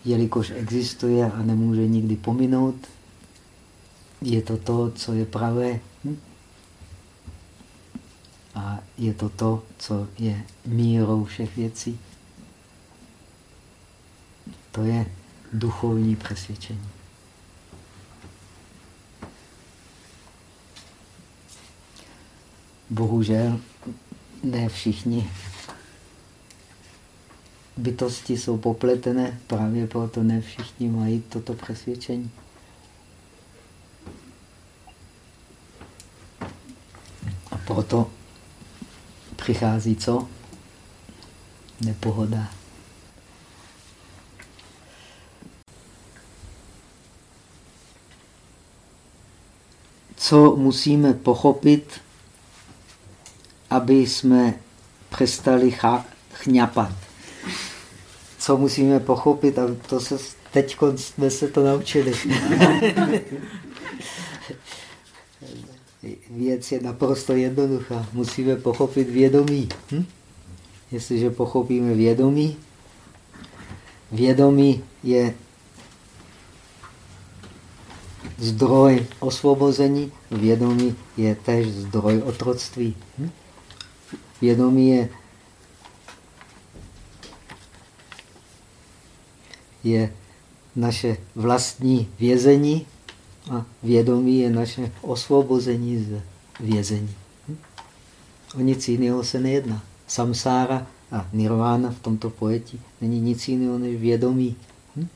Jelikož existuje a nemůže nikdy pominout, je to to, co je pravé. Hm? A je to to, co je mírou všech věcí. To je duchovní přesvědčení. Bohužel ne všichni bytosti jsou popletené, právě proto ne všichni mají toto přesvědčení. A proto přichází co? Nepohoda. Co musíme pochopit, aby jsme přestali chňapat? Co musíme pochopit, a to se teď jsme se to naučili. Věc je naprosto jednoduchá. Musíme pochopit vědomí. Hm? Jestliže pochopíme vědomí, vědomí je zdroj osvobození, vědomí je tež zdroj otroctví. Hm? Vědomí je je naše vlastní vězení a vědomí je naše osvobození z vězení. Hm? O nic jiného se nejedná. Samsára a nirvana v tomto pojetí není nic jiného než vědomí. Hm?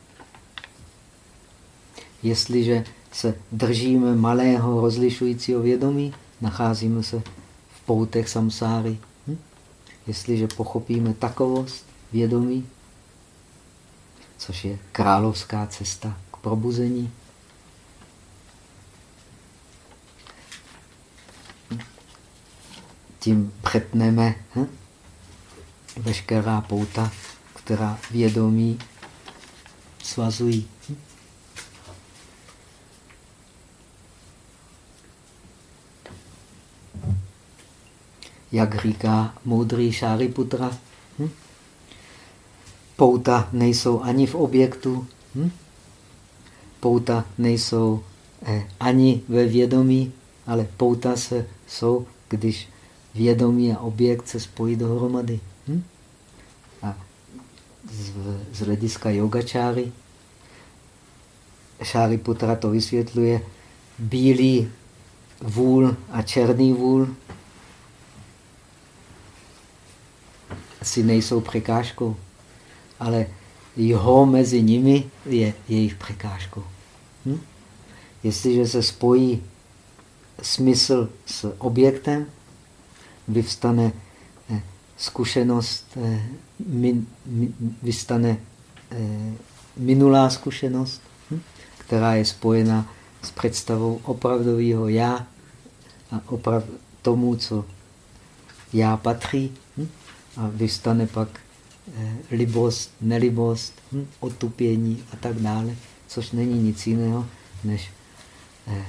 Jestliže se držíme malého rozlišujícího vědomí, nacházíme se v poutech samsáry. Hm? Jestliže pochopíme takovost vědomí, což je královská cesta k probuzení. Tím přetneme hm? veškerá pouta, která vědomí svazují. Jak říká moudrý Šáriputra? Pouta nejsou ani v objektu, hm? pouta nejsou eh, ani ve vědomí, ale pouta se jsou, když vědomí a objekt se spojí dohromady. Hm? A z, z hlediska yogačáry Putra to vysvětluje, bílý vůl a černý vůl si nejsou překážkou ale jeho mezi nimi je jejich překážkou. Hm? Jestliže se spojí smysl s objektem, vyvstane eh, zkušenost, eh, min, min, vystane eh, minulá zkušenost, hm? která je spojena s představou opravdového já a oprav, tomu, co já patří. Hm? A vystane pak libost, nelibost, hm, otupění a tak dále, což není nic jiného než eh,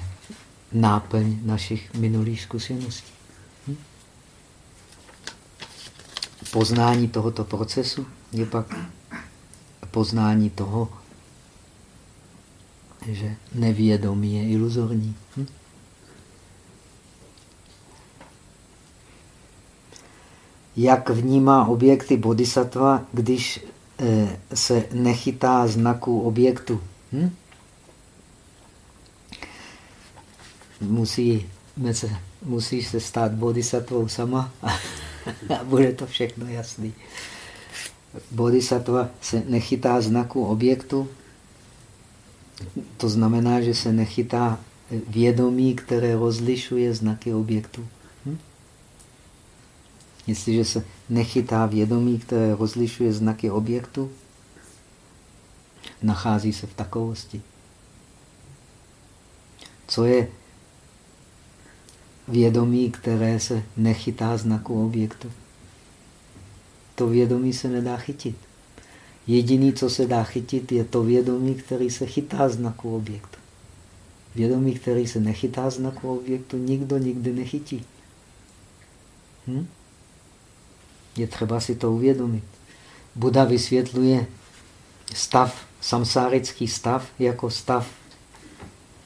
náplň našich minulých zkušeností. Hm? Poznání tohoto procesu je pak poznání toho, že nevědomí je iluzorní. Hm? Jak vnímá objekty bodhisattva, když eh, se nechytá znaků objektu? Hm? Musí se, musíš se stát bodhisattvou sama a bude to všechno jasný. Bodhisattva se nechytá znaku objektu, to znamená, že se nechytá vědomí, které rozlišuje znaky objektu. Jestliže se nechytá vědomí, které rozlišuje znaky objektu, nachází se v takovosti. Co je vědomí, které se nechytá znaku objektu? To vědomí se nedá chytit. Jediný, co se dá chytit, je to vědomí, který se chytá znaku objektu. Vědomí, který se nechytá znaku objektu, nikdo nikdy nechytí. Hm? Je třeba si to uvědomit. Buda vysvětluje stav, samsárický stav, jako stav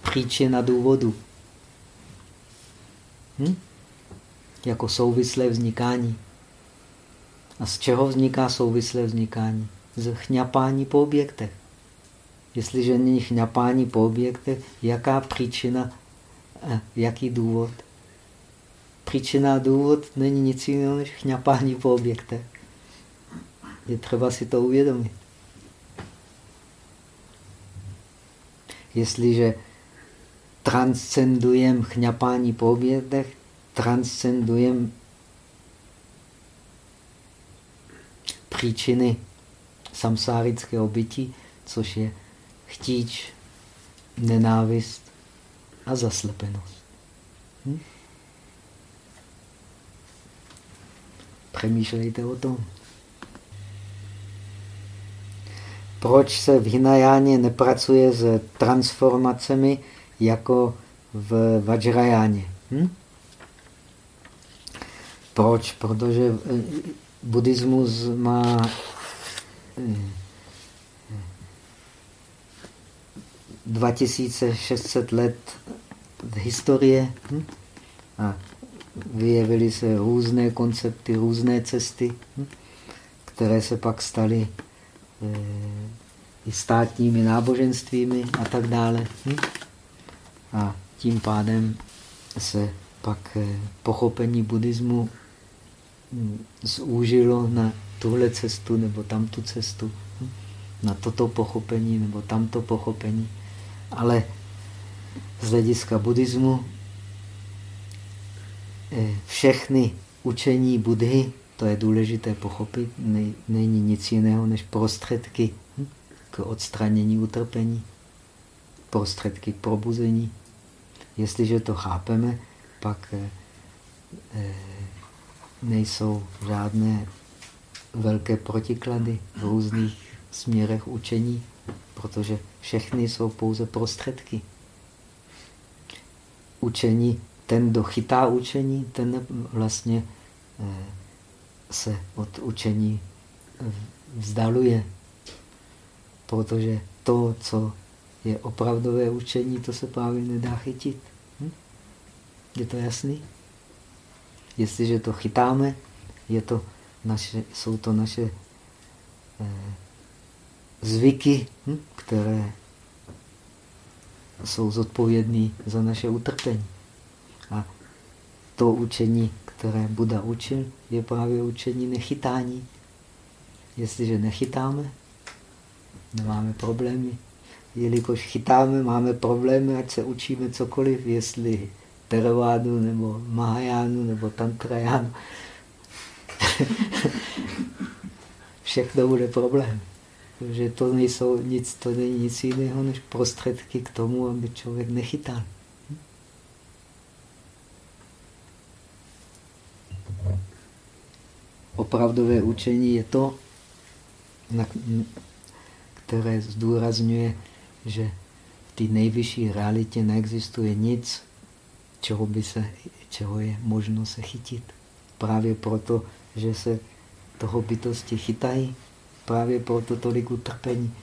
příčina důvodu. Hm? Jako souvislé vznikání. A z čeho vzniká souvislé vznikání? z chňapání po objektech. Jestliže není chňapání po objektech, jaká příčina, jaký důvod? Příčina a důvod není nic jiného než chňapání po objektech. Je třeba si to uvědomit. Jestliže transcendujeme chňapání po objektech, transcendujeme příčiny samsárického bytí, což je chtíč, nenávist a zaslepenost. Hm? Přemýšlejte o tom. Proč se v Hinajáně nepracuje s transformacemi jako v Vajrajáně? Hm? Proč? Protože eh, buddhismus má 2600 let historie hm? a vyjevily se různé koncepty, různé cesty, hm? které se pak staly e, i státními náboženstvími a tak dále. Hm? A tím pádem se pak e, pochopení buddhismu hm, zúžilo na tuhle cestu nebo tamtu cestu, na toto pochopení nebo tamto pochopení. Ale z hlediska buddhismu eh, všechny učení Budhy, to je důležité pochopit, není nic jiného než prostředky hm? k odstranění utrpení, prostředky k probuzení. Jestliže to chápeme, pak eh, eh, nejsou žádné velké protiklady v různých směrech učení, protože všechny jsou pouze prostředky. Učení, ten, kdo chytá učení, ten vlastně eh, se od učení vzdaluje. Protože to, co je opravdové učení, to se právě nedá chytit. Hm? Je to jasný? Jestliže to chytáme, je to naše, jsou to naše eh, zvyky, hm, které jsou zodpovědné za naše utrpení. To učení, které Buda učil, je právě učení nechytání. Jestliže nechytáme, nemáme problémy. Jelikož chytáme, máme problémy, ať se učíme cokoliv, jestli Teravádu, nebo Mahajánu, nebo Tantrajánu. Všechno bude problém. Protože to nejsou nic, to není nic jiného než prostředky k tomu, aby člověk nechytal. Opravdové učení je to, které zdůrazňuje, že té nejvyšší realitě neexistuje nic, čeho, by se, čeho je možno se chytit. Právě proto, že se toho bytosti chytají, právě proto tolik utrpení.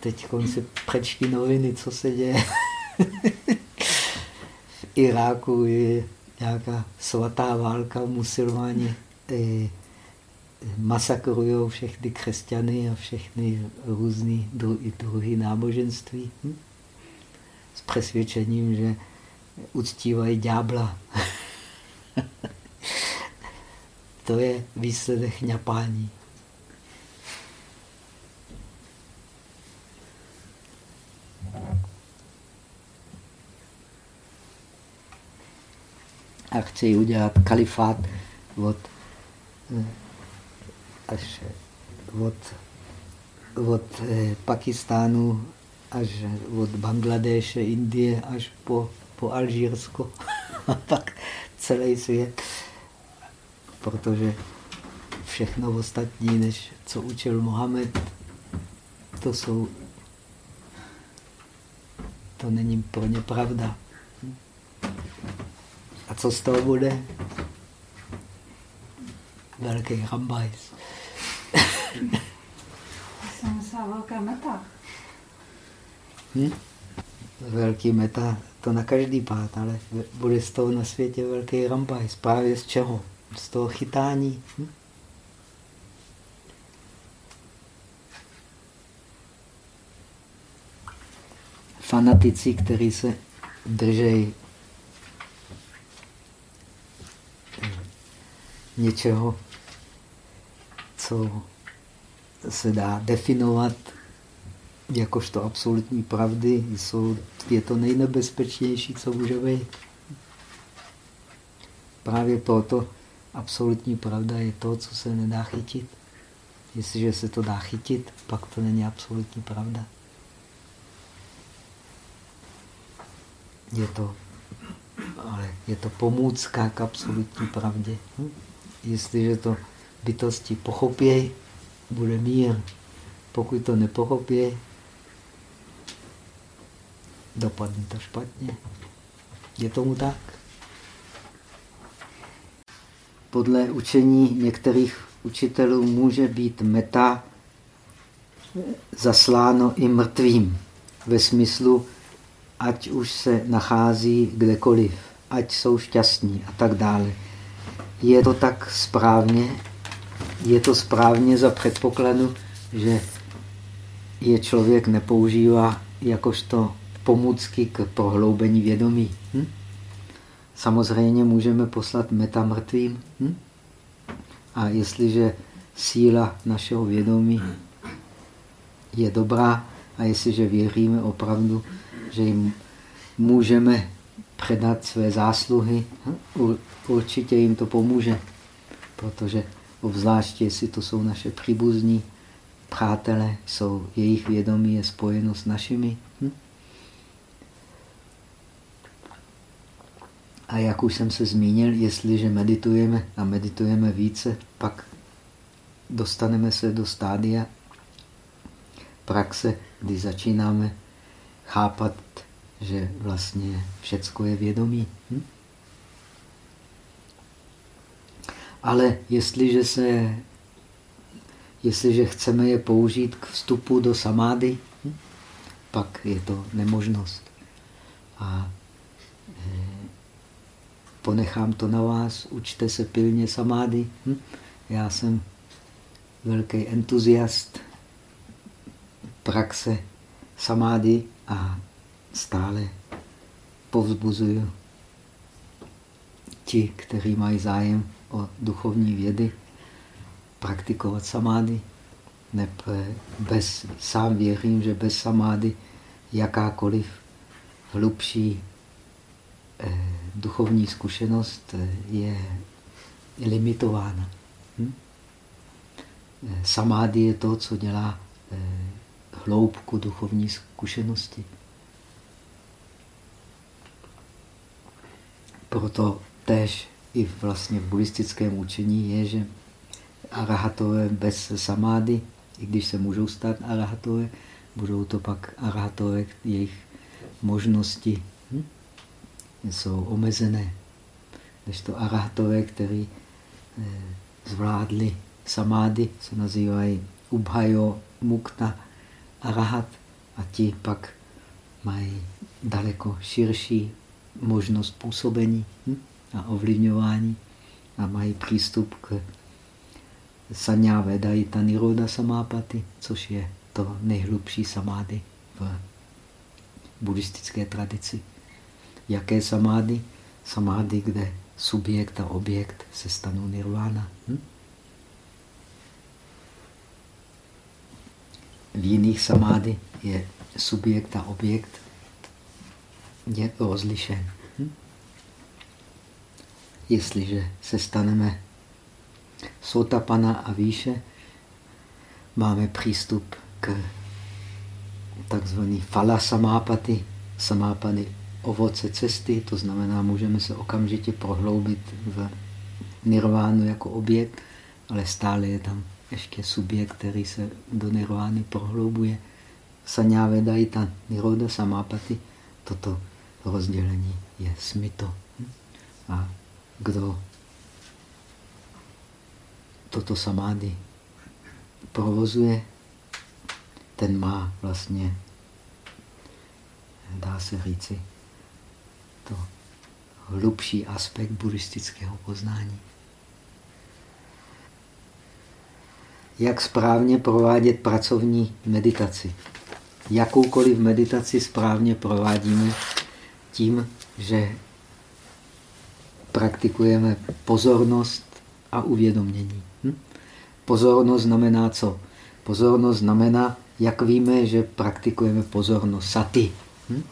Teď se přečti noviny, co se děje. v Iráku je nějaká svatá válka, musulmáni eh, masakrují všechny křesťany a všechny různé druhy náboženství. Hm? S přesvědčením, že uctívají ďábla. to je výsledek ňapání. A chci udělat kalifát od, až od, od eh, Pakistánu až od Bangladeše, Indie až po po Alžírsko a pak celý svět. Protože všechno ostatní, než co učil Mohamed, to jsou, to není pro ně pravda. A co z toho bude? Velký rambajs. Jsem se velká meta. Hm? Velký meta to na každý pád, ale bude z toho na světě velký rampajs. Právě z čeho? Z toho chytání. Hm? Fanatici, kteří se držejí něčeho, co se dá definovat jakožto absolutní pravdy jsou, je to nejnebezpečnější, co může být. Právě proto absolutní pravda je to, co se nedá chytit. Jestliže se to dá chytit, pak to není absolutní pravda. Je to, ale je to pomůcka k absolutní pravdě. Hm? Jestliže to bytosti pochopějí, bude mír. Pokud to nepochopí, dopadne to špatně. Je tomu tak? Podle učení některých učitelů může být meta zasláno i mrtvým. Ve smyslu, ať už se nachází kdekoliv, ať jsou šťastní a tak dále. Je to tak správně? Je to správně za předpokladu, že je člověk nepoužívá jakožto pomůcky k prohloubení vědomí. Hm? Samozřejmě můžeme poslat meta mrtvým. Hm? A jestliže síla našeho vědomí je dobrá a jestliže věříme opravdu, že jim můžeme předat své zásluhy, hm? určitě jim to pomůže. Protože obzvláště, jestli to jsou naše příbuzní, přátelé, jsou, jejich vědomí je spojeno s našimi, hm? A jak už jsem se zmínil, jestliže meditujeme a meditujeme více, pak dostaneme se do stádia praxe, kdy začínáme chápat, že vlastně všecko je vědomí. Hm? Ale jestliže, se, jestliže chceme je použít k vstupu do samády, hm? pak je to nemožnost. A ponechám to na vás, učte se pilně samády. Hm? Já jsem velký entuziast praxe samády a stále povzbuzuju ti, kteří mají zájem o duchovní vědy, praktikovat samády. Bez, sám věřím, že bez samády jakákoliv hlubší eh, duchovní zkušenost eh, je limitována. Hm? Eh, samády je to, co dělá eh, hloubku duchovní zkušenosti. Proto též i vlastně v buddhistickém učení je, že arahatové bez samády, i když se můžou stát arahatové, budou to pak arátové, jejich možnosti hm? jsou omezené. Než to arátové, který eh, zvládli samády, se nazývají ubhajo mukta arahat a ti pak mají daleko širší možnost působení hm? A ovlivňování a mají přístup k Sanya Vedaita Niroda Samápaty, což je to nejhlubší samády v buddhistické tradici. Jaké samády? Samády, kde subjekt a objekt se stanou nirvána. Hm? V jiných samády je subjekt a objekt je rozlišen. Jestliže se staneme sotapana a výše, máme přístup k takzvaný fala samápaty, samápany ovoce cesty, to znamená, můžeme se okamžitě prohloubit v nirvánu jako objekt, ale stále je tam ještě subjekt, který se do nirvány prohloubuje. Sanya Vedaita Niroda Samápaty, toto rozdělení je smito. A kdo toto samády provozuje, ten má vlastně, dá se říci, to hlubší aspekt buddhistického poznání. Jak správně provádět pracovní meditaci? Jakoukoliv meditaci správně provádíme tím, že praktikujeme pozornost a uvědomění. Hm? Pozornost znamená co? Pozornost znamená, jak víme, že praktikujeme pozornost sati. Hm?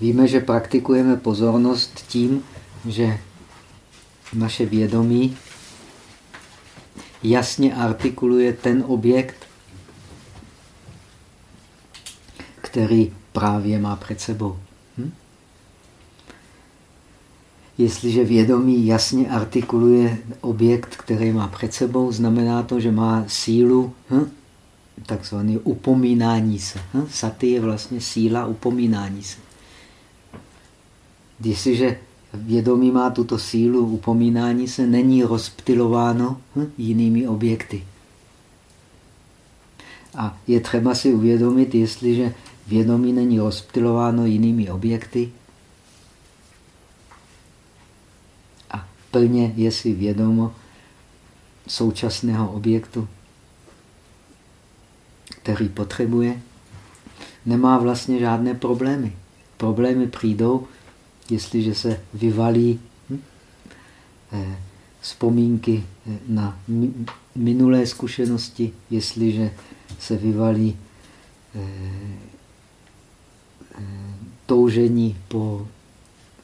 Víme, že praktikujeme pozornost tím, že naše vědomí jasně artikuluje ten objekt, který právě má před sebou. Hm? Jestliže vědomí jasně artikuluje objekt, který má před sebou, znamená to, že má sílu hm? takzvané upomínání se. Hm? Sati je vlastně síla upomínání se. Jestliže vědomí má tuto sílu upomínání se, není rozptilováno hm, jinými objekty. A je třeba si uvědomit, jestliže vědomí není rozptilováno jinými objekty a plně je si vědomo současného objektu, který potřebuje, nemá vlastně žádné problémy. Problémy přijdou, jestliže se vyvalí hm, eh, vzpomínky eh, na minulé zkušenosti, jestliže se vyvalí eh, toužení po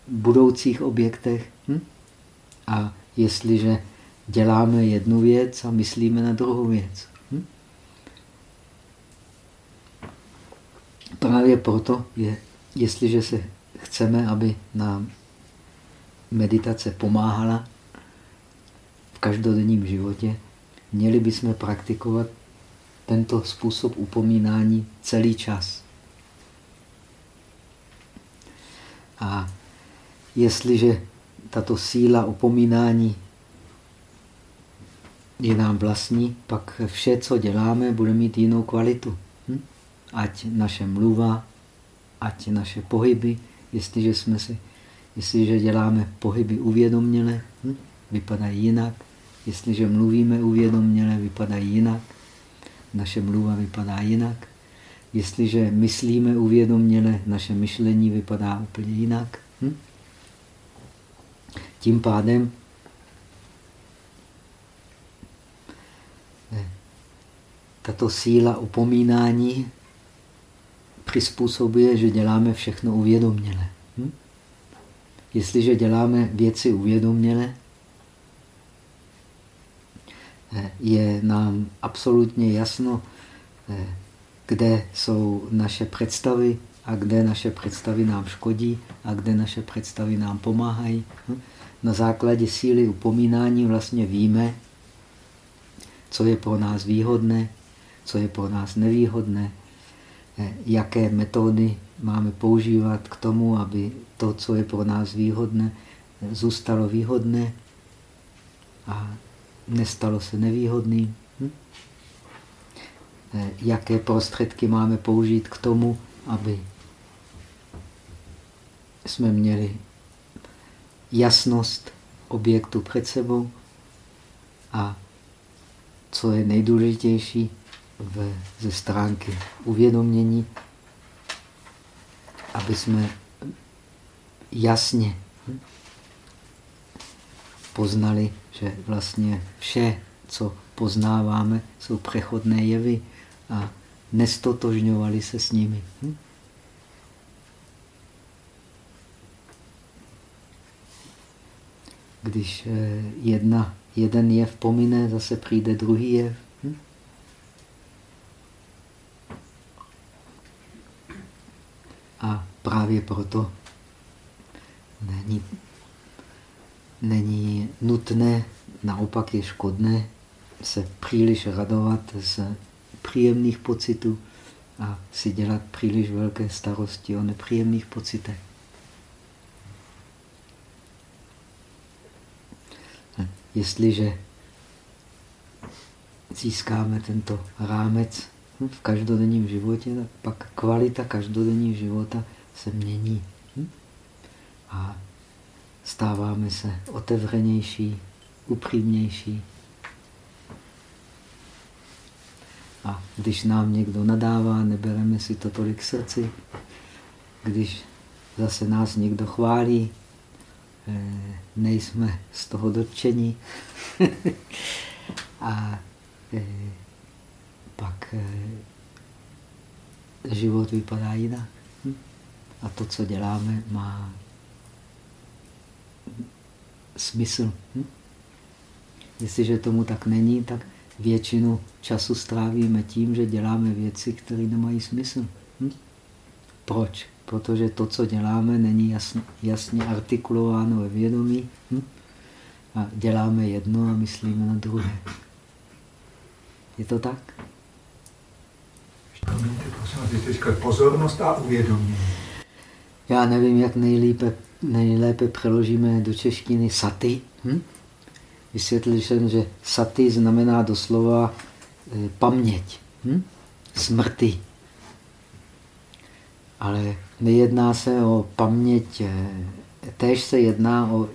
budoucích objektech hm? A jestliže děláme jednu věc a myslíme na druhou věc. Hm? Právě proto je, jestliže se chceme, aby nám meditace pomáhala v každodenním životě, měli bychom praktikovat tento způsob upomínání celý čas. A jestliže tato síla upomínání je nám vlastní, pak vše, co děláme, bude mít jinou kvalitu. Hm? Ať naše mluva, ať naše pohyby, Jestliže, jsme si, jestliže děláme pohyby uvědoměle, hm, vypadají jinak. Jestliže mluvíme uvědoměle, vypadají jinak. Naše mluva vypadá jinak. Jestliže myslíme uvědoměle, naše myšlení vypadá úplně jinak. Tím pádem tato síla upomínání přizpůsobuje, že děláme všechno uvědoměle. Hm? Jestliže děláme věci uvědoměle, eh, je nám absolutně jasno, eh, kde jsou naše představy a kde naše představy nám škodí a kde naše představy nám pomáhají. Hm? Na základě síly upomínání vlastně víme, co je pro nás výhodné, co je pro nás nevýhodné, eh, jaké metody máme používat k tomu, aby to, co je pro nás výhodné, zůstalo výhodné a nestalo se nevýhodným. Hm? Eh, jaké prostředky máme použít k tomu, aby jsme měli jasnost objektu před sebou a co je nejdůležitější v, ze stránky uvědomění, aby jsme jasně poznali, že vlastně vše, co poznáváme, jsou přechodné jevy a nestotožňovali se s nimi. Hm? Když eh, jedna, jeden jev pomine, zase přijde druhý jev. Hm? A právě proto není, není nutné, naopak je škodné se příliš radovat z příjemných pocitů a si dělat příliš velké starosti o nepříjemných pocitech. Jestliže získáme tento rámec v každodenním životě, tak pak kvalita každodenního života se mění. A stáváme se otevřenější, upřímnější. A když nám někdo nadává, nebereme si to tolik srdci. Když zase nás někdo chválí, nejsme z toho dotčení. a eh, pak eh, život vypadá jinak. Hm? A to, co děláme, má smysl. Hm? Jestliže tomu tak není, tak většinu času strávíme tím, že děláme věci, které nemají smysl. Hm? Proč? Protože to, co děláme, není jasně, jasně artikulováno ve vědomí. Hm? A děláme jedno a myslíme na druhé. Je to tak? pozornost a uvědomění. Já nevím, jak nejlépe, nejlépe přeložíme do češtiny saty. Hm? Vysvětlil jsem, že saty znamená doslova e, paměť, hm? smrti. Ale nejedná se o paměť, e, též se jedná o,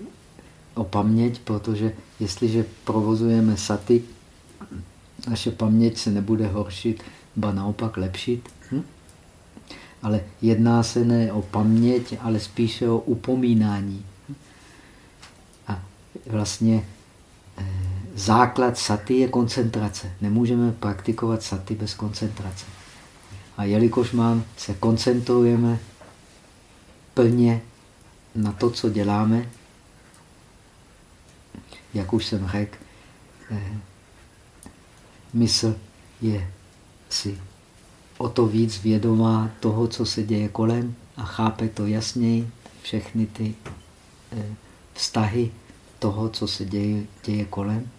o paměť, protože jestliže provozujeme saty, naše paměť se nebude horšit, ba naopak lepšit. Hm? Ale jedná se ne o paměť, ale spíše o upomínání. A vlastně eh, základ saty je koncentrace. Nemůžeme praktikovat saty bez koncentrace. A jelikož mám, se koncentrujeme plně na to, co děláme, jak už jsem řekl, eh, mysl je si o to víc vědomá toho, co se děje kolem a chápe to jasněji, všechny ty eh, vztahy toho, co se děje, děje kolem,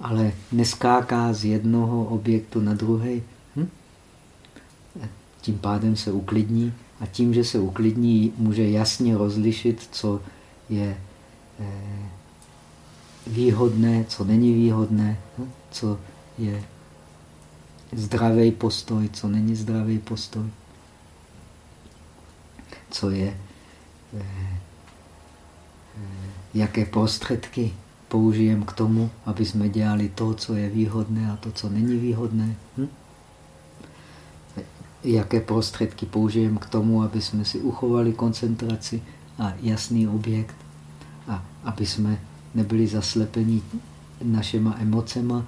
ale neskáká z jednoho objektu na druhý. Hm? Tím pádem se uklidní a tím, že se uklidní, může jasně rozlišit, co je eh, výhodné, co není výhodné, hm? co je zdravý postoj, co není zdravý postoj, co je, eh, eh, jaké prostředky použijeme k tomu, aby jsme dělali to, co je výhodné a to, co není výhodné. Hm? Jaké prostředky použijeme k tomu, aby jsme si uchovali koncentraci a jasný objekt a aby jsme nebyli zaslepeni našima emocema,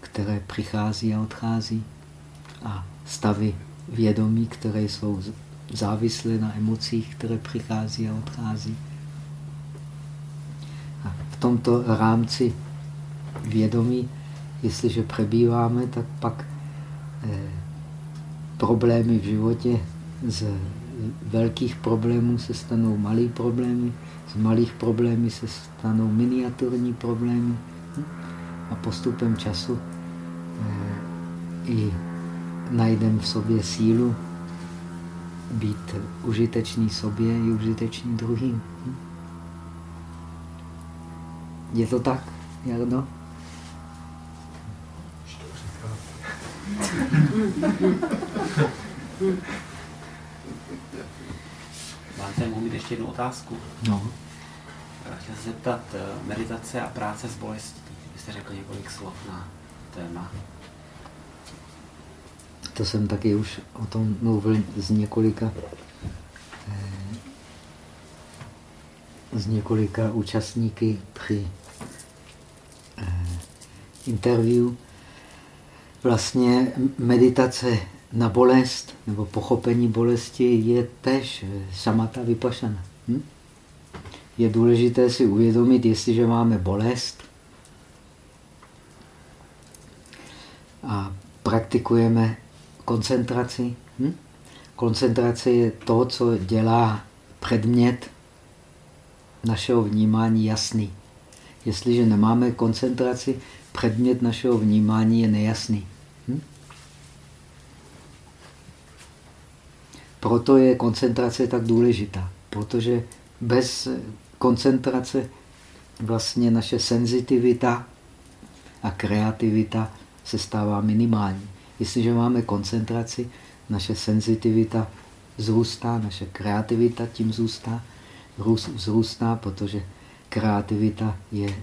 které přichází a odchází a stavy vědomí, které jsou závislé na emocích, které přichází a odchází. A v tomto rámci vědomí, jestliže přebýváme, tak pak eh, problémy v životě z velkých problémů se stanou malý problémy, z malých problémů se stanou miniaturní problémy a postupem času i najdeme v sobě sílu být užitečný sobě i užitečný druhým. Je to tak, Jarno? Máte mohu mít ještě jednu otázku? No. Chtěl se zeptat, eh, meditace a práce s bolestí. Vy jste řekl několik slov na téma. To jsem taky už o tom mluvil z několika eh, z několika účastníky při eh, interview. Vlastně meditace na bolest nebo pochopení bolesti je tež samata vypašana. Hm? Je důležité si uvědomit, jestliže máme bolest a praktikujeme koncentraci. Hm? Koncentrace je to, co dělá předmět našeho vnímání jasný. Jestliže nemáme koncentraci, předmět našeho vnímání je nejasný. Hm? Proto je koncentrace tak důležitá, protože bez koncentrace vlastně naše senzitivita a kreativita se stává minimální. Jestliže máme koncentraci, naše senzitivita zrůstá, naše kreativita tím zůstá, vzrůstá, protože kreativita je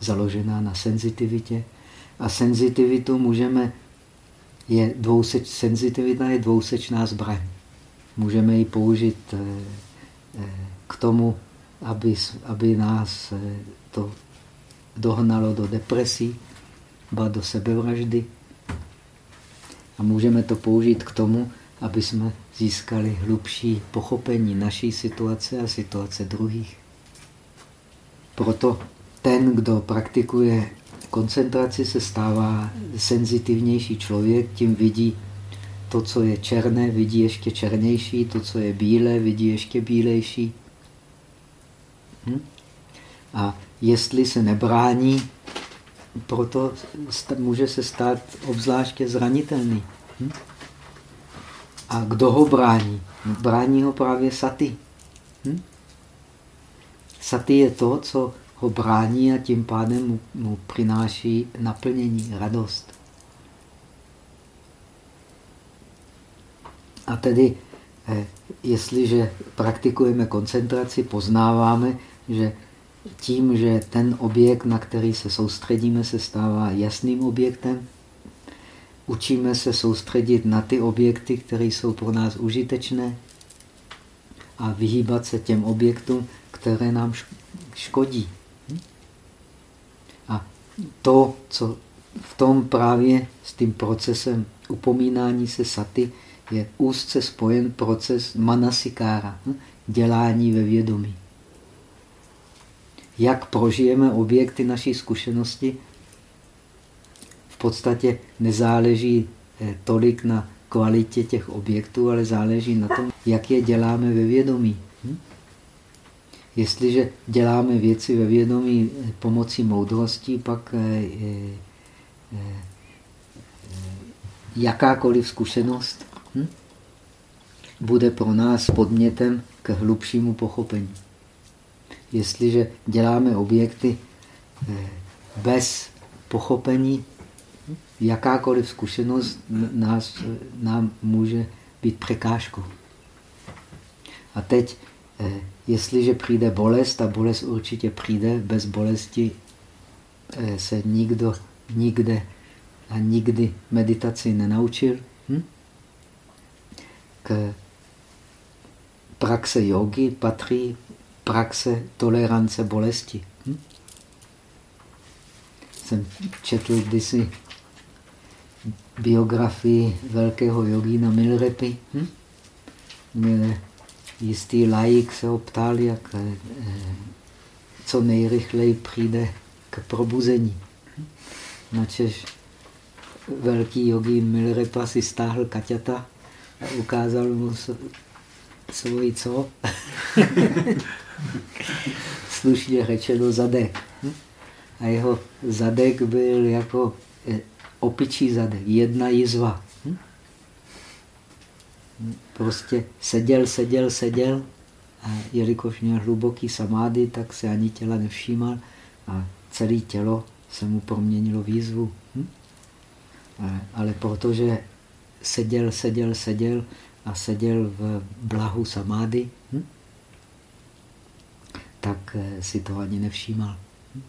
založená na senzitivitě. A senzitivitu můžeme, je dvouseč, senzitivita je dvousečná zbraň. Můžeme ji použít eh, eh, k tomu, aby, aby nás eh, to dohnalo do depresí, ba do sebevraždy. A můžeme to použít k tomu, aby jsme získali hlubší pochopení naší situace a situace druhých. Proto ten, kdo praktikuje koncentraci, se stává senzitivnější člověk, tím vidí to, co je černé, vidí ještě černější, to, co je bílé, vidí ještě bílejší. Hm? A jestli se nebrání, proto může se stát obzvláště zranitelný. Hm? A kdo ho brání? Brání ho právě saty. Hm? Saty je to, co ho brání a tím pádem mu, mu přináší naplnění, radost. A tedy, eh, jestliže praktikujeme koncentraci, poznáváme, že tím, že ten objekt, na který se soustředíme, se stává jasným objektem, učíme se soustředit na ty objekty, které jsou pro nás užitečné a vyhýbat se těm objektům, které nám škodí. To, co v tom právě s tím procesem upomínání se saty, je úzce spojen proces manasikára, dělání ve vědomí. Jak prožijeme objekty naší zkušenosti, v podstatě nezáleží eh, tolik na kvalitě těch objektů, ale záleží na tom, jak je děláme ve vědomí. Jestliže děláme věci ve vědomí eh, pomocí moudrosti, pak eh, jakákoliv zkušenost hm? bude pro nás podmětem k hlubšímu pochopení jestliže děláme objekty eh, bez pochopení, jakákoliv zkušenost nás, nám může být překážkou. A teď, eh, jestliže přijde bolest, a bolest určitě přijde, bez bolesti eh, se nikdo nikde a nikdy meditaci nenaučil. Hm? K praxe jogy patří praxe tolerance bolesti. Hm? Jsem četl kdysi biografii velkého jogína Milrepy. Hm? Jistý laik se ho ptal, jak eh, co nejrychleji přijde k probuzení. Načež velký jogín Milrepa si stáhl kaťata a ukázal mu svoji co? Slušně řečeno zadek. A jeho zadek byl jako eh, opičí zadek, jedna jizva. Prostě seděl, seděl, seděl a jelikož měl hluboký samády, tak se ani těla nevšímal a celé tělo se mu proměnilo výzvu. Hm? Ale protože seděl, seděl, seděl a seděl v blahu samády, hm? tak eh, si to ani nevšímal. Hm?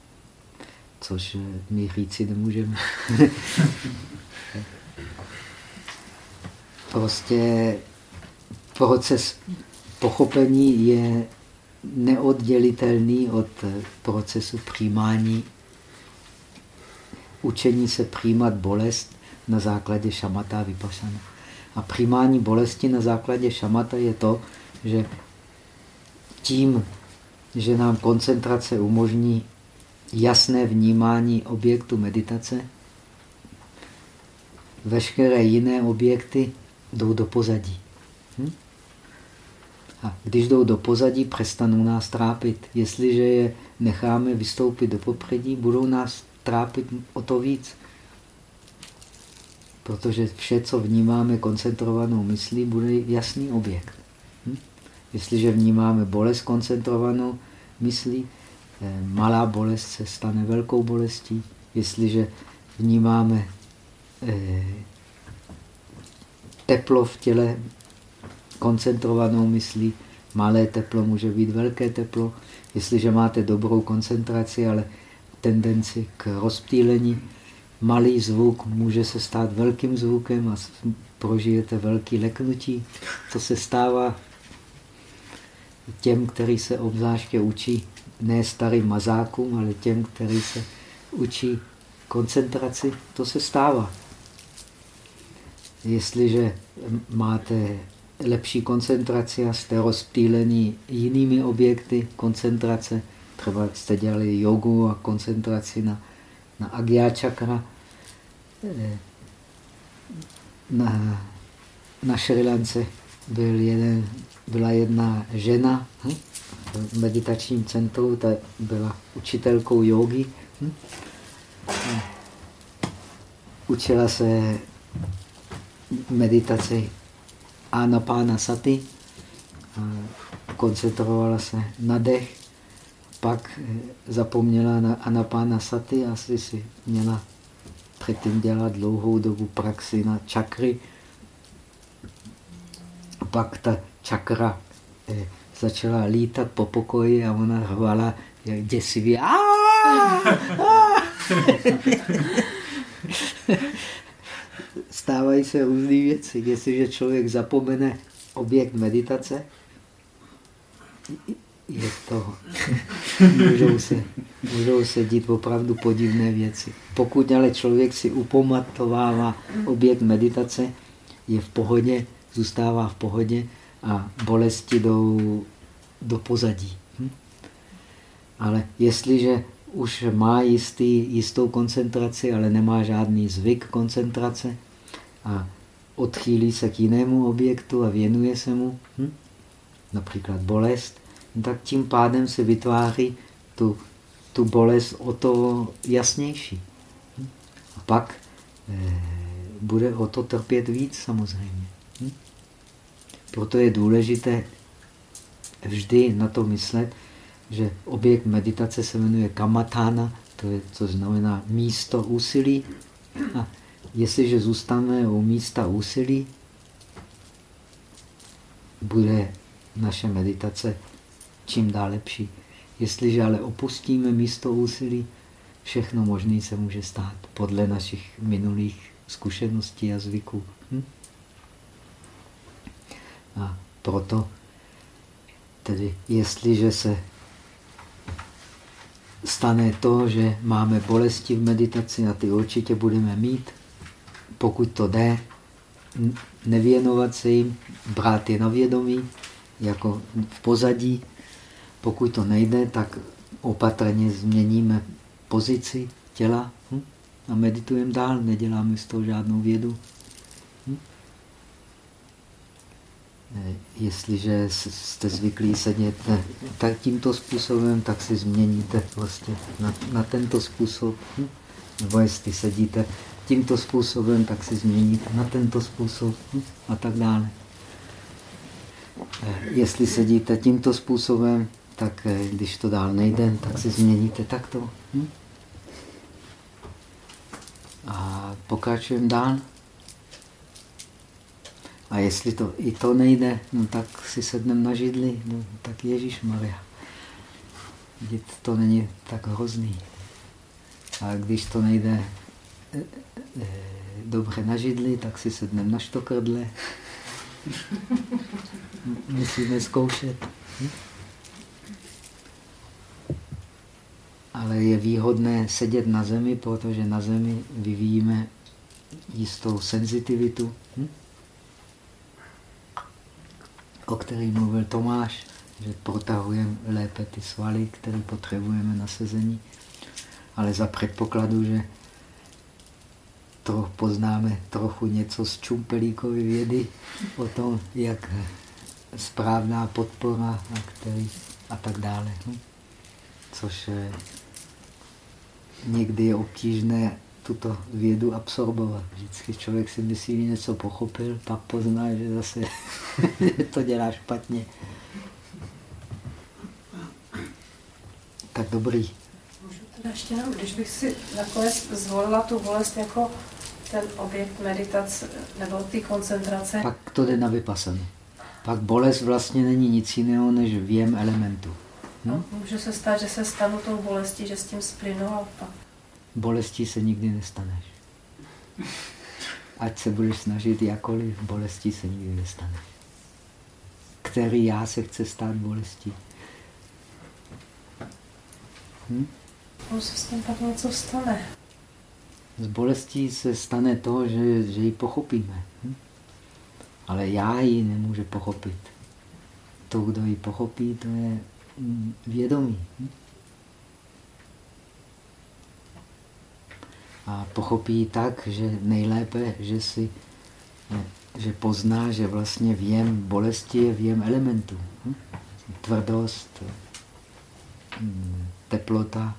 Což eh, my říci nemůžeme. prostě proces pochopení je neoddělitelný od procesu přijímání. Učení se přijímat bolest na základě šamata a vypašana. A přijímání bolesti na základě šamata je to, že tím, že nám koncentrace umožní jasné vnímání objektu meditace, veškeré jiné objekty jdou do pozadí. Hm? A když jdou do pozadí, přestanou nás trápit. Jestliže je necháme vystoupit do popředí, budou nás trápit o to víc. Protože vše, co vnímáme koncentrovanou myslí, bude jasný objekt. Hm? Jestliže vnímáme bolest koncentrovanou myslí, eh, malá bolest se stane velkou bolestí. Jestliže vnímáme eh, teplo v těle koncentrovanou myslí, malé teplo může být velké teplo. Jestliže máte dobrou koncentraci, ale tendenci k rozptýlení, malý zvuk může se stát velkým zvukem a prožijete velký leknutí. To se stává těm, kteří se obzvláště učí, ne starým mazákům, ale těm, kteří se učí koncentraci, to se stává. Jestliže máte lepší koncentraci a jste rozptýlení jinými objekty koncentrace, třeba jste dělali jogu a koncentraci na, na agya čakra, eh, na, na Šrilance byl jeden, byla jedna žena hm, v meditačním centru, ta byla učitelkou jogy. Hm, učila se meditaci Anapána Sati, koncentrovala se na dech, pak eh, zapomněla na Anapána Sati, asi si měla předtím dělat dlouhou dobu praxi na čakry. Pak ta čakra eh, začala lítat po pokoji a ona hvala děsivě. stávají se různé věci. Jestliže člověk zapomene objekt meditace, je to, můžou se, můžou se dít opravdu podivné věci. Pokud ale člověk si upamatovává objekt meditace, je v pohodě, zůstává v pohodě a bolesti jdou do pozadí. Hm? Ale jestliže už má jistý, jistou koncentraci, ale nemá žádný zvyk koncentrace, a odchýlí se k jinému objektu a věnuje se mu, hm? například bolest, tak tím pádem se vytváří tu, tu bolest o to jasnější. Hm? A pak eh, bude o to trpět víc samozřejmě. Hm? Proto je důležité vždy na to myslet, že objekt meditace se jmenuje kamatána, to je, co znamená místo úsilí. A Jestliže zůstaneme u místa úsilí, bude naše meditace čím dál lepší. Jestliže ale opustíme místo úsilí, všechno možné se může stát podle našich minulých zkušeností a zvyků. Hm? A proto, tedy jestliže se stane to, že máme bolesti v meditaci a ty určitě budeme mít, pokud to jde, nevěnovat se jim, brát je na vědomí, jako v pozadí. Pokud to nejde, tak opatrně změníme pozici těla hm? a meditujeme dál, neděláme z toho žádnou vědu. Hm? Jestliže jste zvyklí sedět tak tímto způsobem, tak si změníte vlastně na, na tento způsob. Hm? Nebo jestli sedíte tímto způsobem, tak si změnit na tento způsob hm? a tak dále. jestli sedíte tímto způsobem, tak eh, když to dál nejde, tak si změníte takto. Hm? A pokračujeme dál. A jestli to i to nejde, no tak si sedneme na židli, no tak Ježíš Maria. To není tak hrozný. A když to nejde eh, eh, dobře na židli, tak si sedneme na štokrdle. Musíme zkoušet. Ale je výhodné sedět na zemi, protože na zemi vyvíjíme jistou senzitivitu, hm? o který mluvil Tomáš, že protahujeme lépe ty svaly, které potřebujeme na sezení. Ale za předpokladu, že to poznáme trochu něco z Čumpelíkovy vědy o tom, jak správná podpora a, který, a tak dále. Hm? Což někdy je obtížné tuto vědu absorbovat. Vždycky člověk si myslí, že něco pochopil, pak pozná, že zase to dělá špatně. Tak dobrý. Můžu teda ještě když bych si nakonec zvolila tu bolest jako ten objekt meditace nebo ty koncentrace. Pak to jde na vypasanu. Pak bolest vlastně není nic jiného než věm elementu. No, může se stát, že se stanu tou bolestí, že s tím splynu a pak... Bolestí se nikdy nestaneš. Ať se budeš snažit jakoliv, bolestí se nikdy nestaneš. Který já se chce stát bolestí? Hm? On se s tím pak něco stane. Z bolestí se stane to, že, že ji pochopíme. Hm? Ale já ji nemůžu pochopit. To, kdo ji pochopí, to je hm, vědomí. Hm? A pochopí tak, že nejlépe, že si že pozná, že vlastně věm bolesti je věm elementů. Tvrdost, teplota,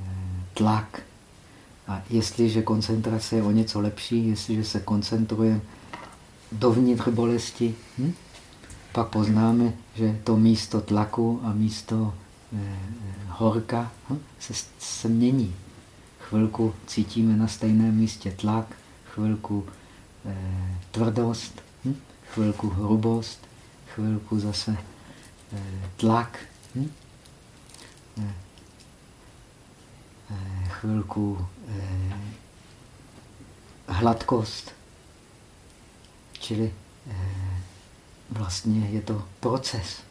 eh, tlak. A jestliže koncentrace je o něco lepší, jestliže se koncentrujeme dovnitř bolesti, hm? pak poznáme, že to místo tlaku a místo eh, horka hm? se, se mění. Chvilku cítíme na stejném místě tlak, chvilku eh, tvrdost, hm? chvilku hrubost, chvilku zase eh, tlak, hm? eh, eh, chvilku eh, hladkost. Čili eh, vlastně je to proces.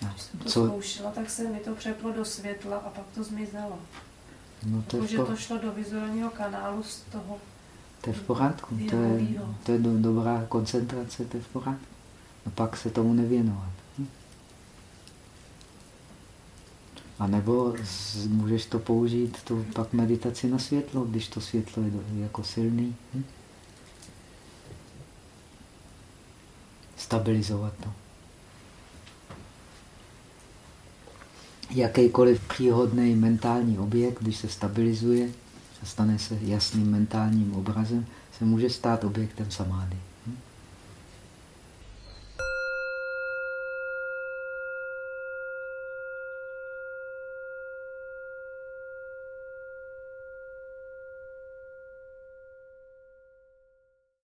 Když jsem to Co? zkoušela, tak se mi to přeplo do světla a pak to zmizelo. No to je po... to šlo do vizuálního kanálu z toho To je v pořádku. To je, to je do, dobrá koncentrace, to je v pořádku. A pak se tomu nevěnovat. Hm? A nebo můžeš to použít, tu pak meditaci na světlo, když to světlo je jako silný. Hm? Stabilizovat to. Jakýkoliv příhodný mentální objekt, když se stabilizuje a stane se jasným mentálním obrazem, se může stát objektem samády.